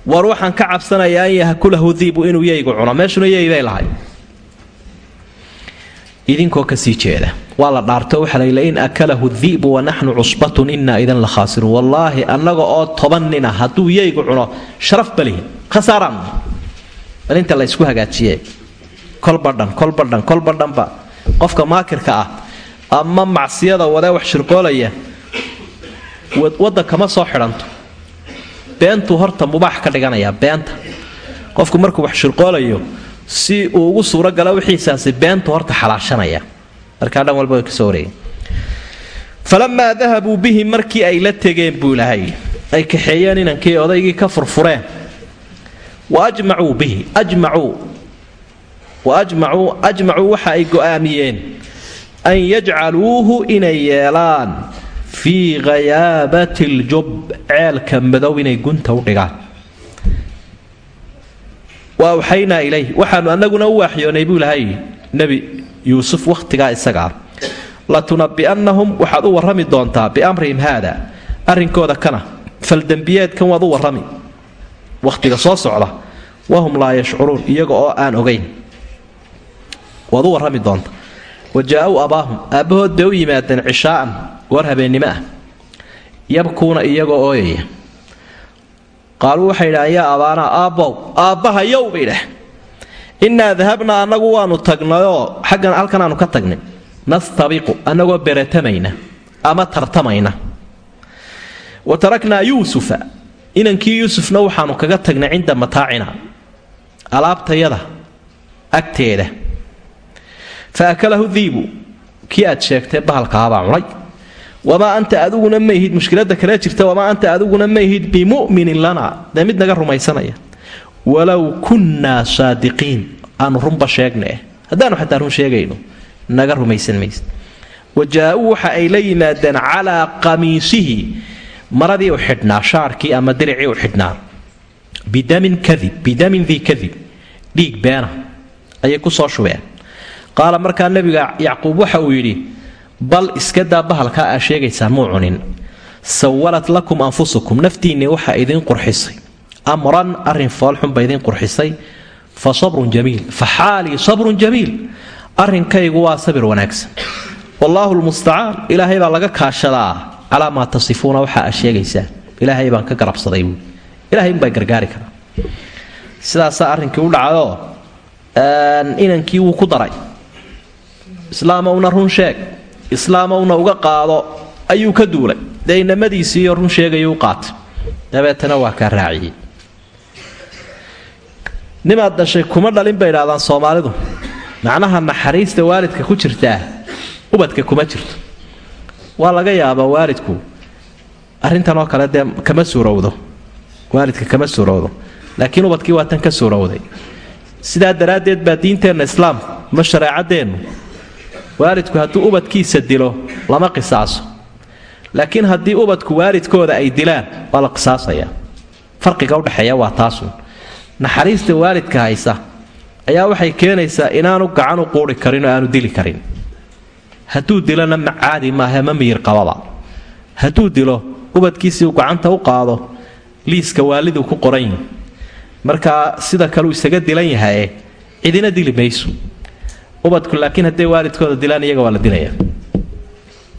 War waxaan ka cabsanayaa an yahkulahu diibu inuu yeygu cuno. Meeshuna yeybay lahay idinkoo ka sii jeeda. Waa la dhaarto waxaa layla in akalahu di'bu wanaxnu cusbatun inaa idan la khaasiruun wallaahi annaga oo toban nina hadduu yeygu cuno sharaf balihin khasaaraan bal inta la ysku hagaajiye kolbadhan kolbadhan kolbadhanba qofka maakirka ah ama macsiyada wadee wax shirqoolaya wadda kama soo xidhanto. Beentuu horta mubaax ka dhiganayaa beenta. Qofku markuu wax shirqoolayo si uu ugu suurogala wixiisaasi beentuu horta xalaashanaya. Markaa dhan walba ka soo wareegeen falamaa dahabuu bihi markii ay la tegeen buu ilahay ay kaxeeyeen inankii odaygii ka furfureen. Wa ajmacuu bihi ajmacuu. Wa ajmacuu ajmacuu waxa ay go'aamiyeen. An yajcaluuhu inay yeelaan fii khayaabati ljub ceelka madow inay gunta u dhigaan. Wa awxaynaa ilayh waxaanu annaguna u waaxyoonay buu ilahay nebi yuusuf wakhtigaa isagaa. Latunabi'annahum waxaad u warrami doontaa biamrihim haada arrinkooda kana faldembiyeedkan waad u warrami. Wakhtiga soo socda wahum laa yashcuruun iyaga oo aan ogayn waad u warrami doonta. Wa jaa-uu abaahum aabbahood bay u yimaadeen cishaa'an war habeennimo ah yabkuuna iyagoo ooyaya. Qaaluu waxay idhahaan yaa abaanaa aabbow aabbahayow bay idhah innaa dahabnaa annagu waannu tagnayoo xaggan halkan aanu ka tagnay nastabiqu annagoo beratamayna ama tartamayna. Wa taraknaa yuusufa inankii yuusufna waxaannu kaga tagnay cinda mataacina alaabtayada agteeda. Fa akalahu diibu kii aad sheegtay bahalkaabaa cunay wamaa anta adiguna maihid mushkilada kale jirta wamaa anta adiguna maihid bimuminin lana dee mid naga rumaysanaya walow kunnaa saadiqiin aanu runba sheegnay haddaanu xataa run sheegayno naga rumaysan maysa wa jaa-uu waxa ay la yimaadeen calaa qamiisihi maradii u xidhnaa shaarkii ama diricii u xidhnaa bidamin kadib bidamin dii kadib dhiig beena ayay ku markaa nebiga yacquub waxa uu bal iska daa bahalkaa aa sheegaysaan muu cunin. Sawalat lakum anfusukum naftiinni waxa idiin qurxisay. Amran arrin foolxunba idiin qurxisay. Fa sabrun jamiil fa xaalii sabrun jamiil. Arrinkaygu waa sabir wanaagsan. Wallaahu lmustacaan ilaahay baa laga kaashadaa calaa maa tasifuuna waxa aa sheegaysaan ilaahay baan ka garabsaday buui ilahay unbaa gargaari karaa. Sidaasaa arrinkii u dhacdoo inankii wuu ku daray. Islaamowna run sheeg islaamowna uga qaado ayuu ka duulay. Dee inamadiisiiyo run sheegayuu qaatay. Dabeetana waa kaa raaciyey. Nimaad dhashay kuma dhalin bay idhahdaan soomaalidu. Macnaha naxariista waalidka ku jirtaa ubadka kuma jirto. Waa laga yaabaa waalidku arrintan oo kale dee kama suurowdo. Waalidka kama suurowdo. Laakiin ubadkii waa tan ka suurowday. Sidaa daraaddeed baa diinteenna islaamku ma shareecadeennu waalidku hadduu ubadkiisa dilo lama qisaaso. Laakiin haddii ubadku waalidkooda ay dilaan waa la qisaasayaa farqiga udhexeeya waa taasun naxariista waalidka haysa ayaa waxay keenaysaa inaanu gacan u quuri karin oo aanu dili karin. Hadduu dilona ma caadi maahe ma miyir qababa. Hadduu dilo ubadkiisii uu gacanta u qaado liiska waaliduu ku qoran yihi markaa sida kaleu isaga dilan yahaye cidina dili mayso ubadku laakiin hadday waalidkooda dilaan iyaga waa la dilaya.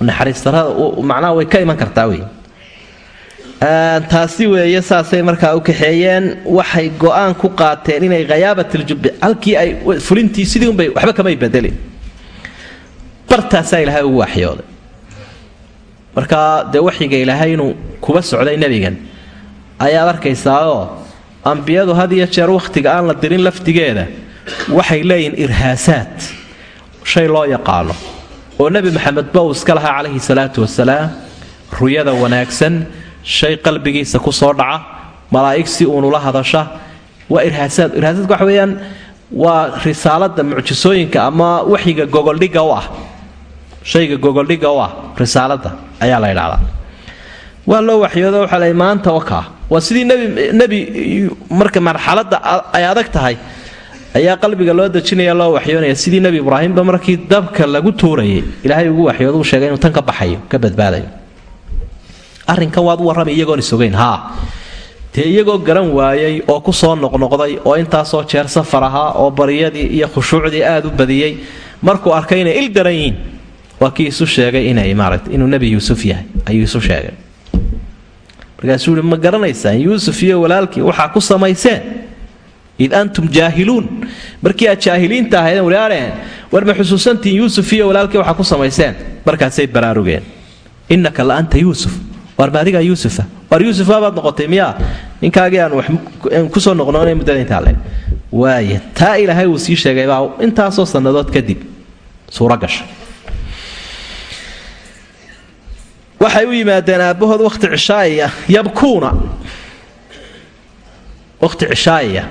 Naxariistarada macnaha way ka iman kartaa wey. Taasi weeye saasay markaa u kaxeeyeen waxay go'aan ku qaateen inay khayaabatljubi halkii ay fulintii sidii unbay waxba kamay bedelin. Bartaasaa ilaahay ugu waxyooday. Markaa dee waxyiga ilaahay inuu kuba socday nebigan ayaad arkaysaao ambiyadu had iyo jeer wakhtiga aan la dirin laftigeeda waxay leeyihiin irhaasaad shay loo yaqaano oo nebi maxamedba uu iska lahaa calayhi salaatu wasalaam. Ruyada wanaagsan shay qalbigiisa ku soo dhaca malaa'ig si uunula hadasha. Waa irhaasaad irhaasaadka waxa weeyaan waa risaalada mucjisooyinka ama waxyiga gogoldhigga u ah. Shayga gogoldhigga u ah risaalada ayaa la ydhahdaa waa loo waxyoodo waxaa la maanta okaa waa sidii nebi nebi marka marxaladda ay adag tahay ayaa qalbiga loo dejinaya loo waxyoonaya. Sidii nebi ibraahimba markii dabka lagu tuurayay ilaahay ugu waxyooda uu sheegay inuu tan ka baxayo ka badbaadayo. Arrinkan waad u warramay iyagoon isogayn haa. Dee iyagoo garan waayay oo ku soo noqnoqday oo intaasoo jeer safar ahaa oo baryadii iyo khushuucdii aad u badiyey markuu arkay inay il daran yihiin waa kii isu sheegay inay maarata inuu nebi yuusuf yahay ayuu isu sheegay. Markaasuu ihi ma garanaysaan yuusuf iyo walaalkii waxaa ku samayseen id antum jaahiluun markii aad jaahiliinta ahaydeen walaadheen war ma xusuusantihiin yuusuf iyo walaalkii waxaa ku samayseen markaasay baraarugeen innaka la anta yuusuf war ma adigaa yuusufa war yuusufa baad noqotay miyaa ninkaagii aan ku soo noqnoonay muddada intaa le waaya taa ilaahay uu sii sheegay baa intaasoo sannadood kadib suuro gashay waxay u yimaadeen aabbahood wakhti cishaaiya yabkuuna wakhti cishaaiya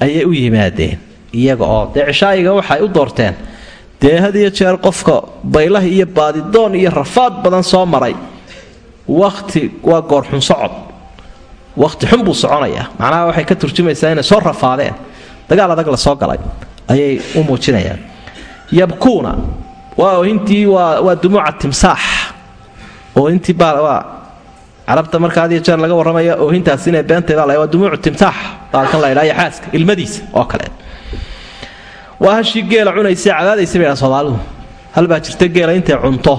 ayay u yimaadeen. Iyaga oo dee cishaayiga waxay u doorteen dee had iyo jeer qofka baylah iyo baadidoon iyo rafaad badan soo maray. Wakhti waa goorxun socod. Wakhti xun buu soconayaa macnaha waxay ka turjumaysaa inay soo rafaadeen. Dagaal adag la soo galay ayay u muujinayaan. Yabkuuna waa oohintii waa dumuuca timsaax. Oohintii baa carabta marka had iyo jeer laga warramaya oohintaas inay beentay baa la waa dumuucu timsaax. Baalkan la ydhaa yaxaaska ilmadiisa oo kale. Waa hashii geela cunaysa cadaadaysa bay dhaa soomaalidu halbaa jirta geela intay cunto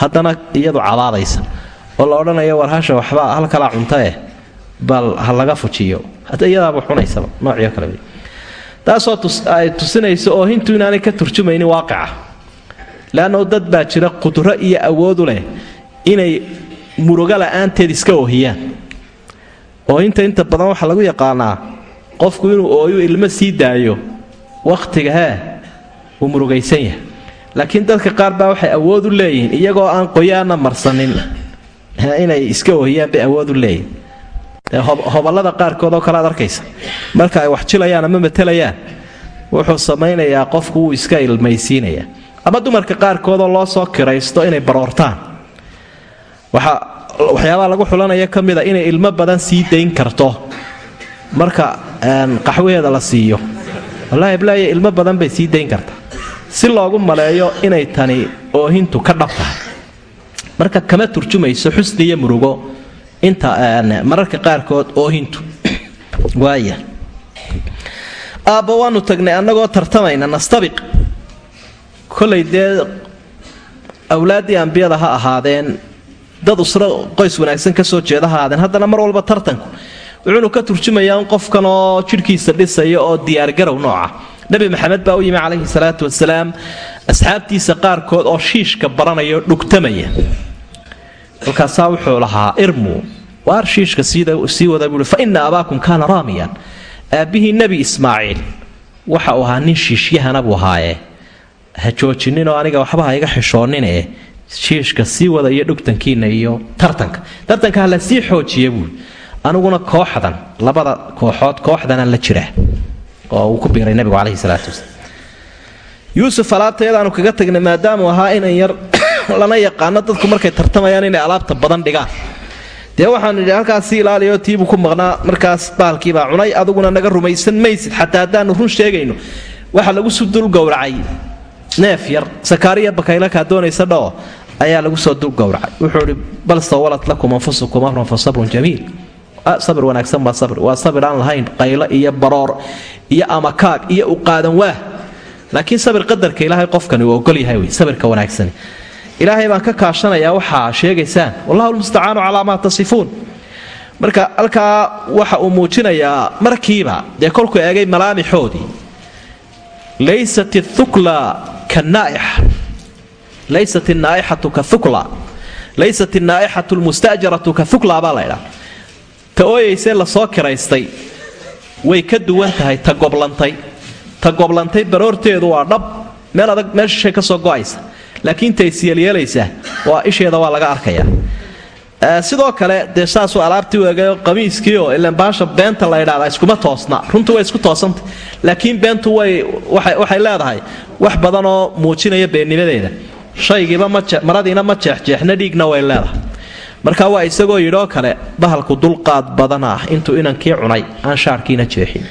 haddana iyadu cadaadaysa. Oo la odhanayo war hasha waxba halkalaa cuntae bal ha laga fujiyo. Hada iyadaaba cunaysaba noocyo kale taasoo ay tusinayso oohintu inaanay ka turjumaynin waaqica. Leannao dad baa jira qudro iyo awoodu leh inay murugo la'aanteed iska oohiyaan. Oohinta inta badan waxaa lagu yaqaanaa qofku inuu ooyu ilmo sii daayo wakhtiga hee uu murugaysan yahay. Laakiin dadka qaar baa waxay awood u leeyihiin iyagoo aan qoyaana marsanin inay iska oohiyaan bay awood u leeyihiin hoballada qaarkood oo kale arkaysa. Marka ay wax jilayaan ama matelayaan wuxuu samaynayaa qofku wuu iska ilmaysiinayaa ama dumarka qaarkoodoo loo soo kiraysto inay baroortaan waxyaabaha lagu xulanaya ka mida inay ilmo badan sii dayn karto. Marka qaxwaheeda la siiyo. Wallaahi blaya ilmo badan bay sii dayn kartaa si loogu maleeyo inay tani oohintu ka dhab tahay marka kama turjumayso xusni iyo murugo. Inta mararka qaarkood oohintu. Waaya aabba waanu tagnay annagoo tartamayna nastabiq. Kolay dee awlaaddii ambiyada ha ahaadeen dad usro qoys wanaagsan ka soo jeeda ha ahaadeen haddana mar walba tartanku wuxuunu ka turjumayaa in qofkan oo jidhkiisa dhisaya oo diyaargarow nooca. Nebi maxamed baa u yimi calayhi salaatu wasalaam asxaabtiisa qaarkood oo shiishka baranaya oo dhugtamaya. Kolkaasaa wuxuu lahaa irmu waar shiishka sii wada? Buui fa ina abaakum kaana raamiyan. Aabbihii nebi ismaaciil waxa uu ahaa nin shiishyahana buu ahaaye. Ha joojinninoo aniga waxba ha iga xishoonnine shiishka sii wada iyo dhugtankiina iyo tartanka. Tartanka hala sii xoojiya buui aniguna kooxdan labada kooxood kooxdana la jira oo uu ku biiray nabigu caleyhi salaatu wasalaam. Yuusuf alaabtayadaanu kaga tagnay maadaamuu ahaa inan yar lana yaqaano dadku markay tartamayaan inay alaabta badan dhigaan. Dee waxaanu idhi halkaas si ilaaliyo tiibuu ku maqnaa markaas baalkiibaa cunay aduguna naga rumaysan maysid xataa haddaanu run sheegayno. Waxa lagu su dul gowracay neef yar sakaariya bakaylakaa doonaysa dhoo ayaa lagu soo dul gowracay. Wuxuu idhi bal sawalat lakum anfusukum amran fa sabrun jamiil sabir wanaagsan baa sabr waa sabir aan lahayn qaylo iyo baroor iyo amakaag iyo uqaadan waah. Laakiin sabir qadarka ilaahay qofkani uu ogol yahay wey sabirka wanaagsani. Ilaahay baan ka kaashanayaa waxaa sheegaysaan wallahu lmustacaanu calaa maa tasifuun. Marka halkaa waxa uu muujinayaa markiiba dee kolkuu eegay malaamixoodii. Laysat thukla kanaa'ixa laysat naaixatu ka thukla. Laysat naaixatu lmustajaratu ka thukla baa laydhaa ta ooyaysee la soo kiraystay. Way ka duwan tahay ta goblantay. Ta goblantay baroorteedu waa dhab. Meel adag meel shishay ka soo go'aysa. Laakiin ta isyeelyeelaysa waa isheeda waa laga arkayaa. Sidoo kale dee saasuu alaabtii u eegayo qamiiskiioo ilan baasha beenta la ydhahdaa iskuma toosna. Runtu way isku toosanta laakiin beentu way waxay leedahay wax badanoo muujinaya beennimadeeda shaygiiba maradiina ma jeexjeexna dhiigna way leedahay. Marka waa isagoo yidhoo kale bahalku dulqaad badan ah intuu inankii cunay aan shaarkiina jeexin.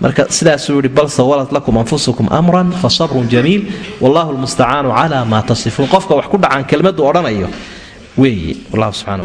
Marka sidaasuu yihi bal sawalat lakum anfusukum amran fa sabrun jamiil wallahu lmustacaanu cala maa tasifuun. Qofka wax ku dhacaan kelmadu odhanayo weeye wallahu subxana